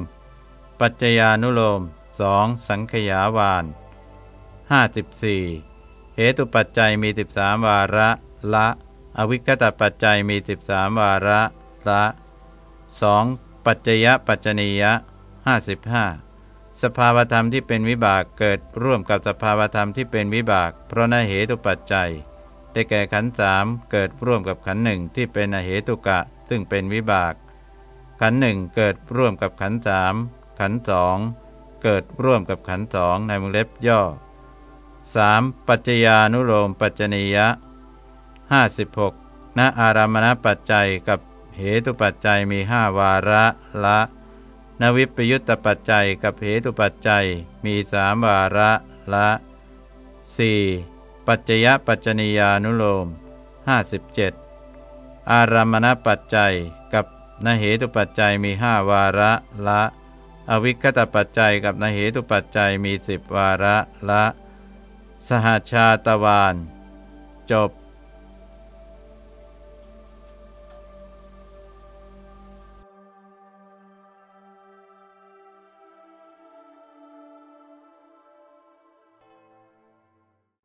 1. ปัจจญานุโลม 2. สังขยาวาน54 เหตุปัจจัยมี 13 วาระละ อวิคตปัจจัยมี 13 วาระละสองปัจจยปัจจนียะ55 สภาวธรรมที่เป็นวิบากเกิดร่วมกับสภาวธรรมที่เป็นวิบาก เพราะนเหตุปัจจัย ได้แก่ขันสามเกิดร่วมกับขันหนึ่งที่เป็นอเหตุกะ ซึ่งเป็นวิบาก ขันหนึ่งเกิดร่วมกับขันสามขันสองเกิดร่วมกับขันสองในมุเล็บย่อ 3. ปัจจญานุโลมปัจจนียะ56ณอารามณปัจจัยกับเหตุปัจจัยมีห้าวาระละ นวิปยุตตปัจจัยกับเหตุปัจจัยมีสามวาระละ 4. ปัจจยปัจจนียานุโลม 57 อารามณปัจจัยกับนเหตุปัจจัยมีห้าวาระละ อวิคตปัจจัยกับนเหตุปัจจัยมีสิบวาระละ สหชาตวาน จบ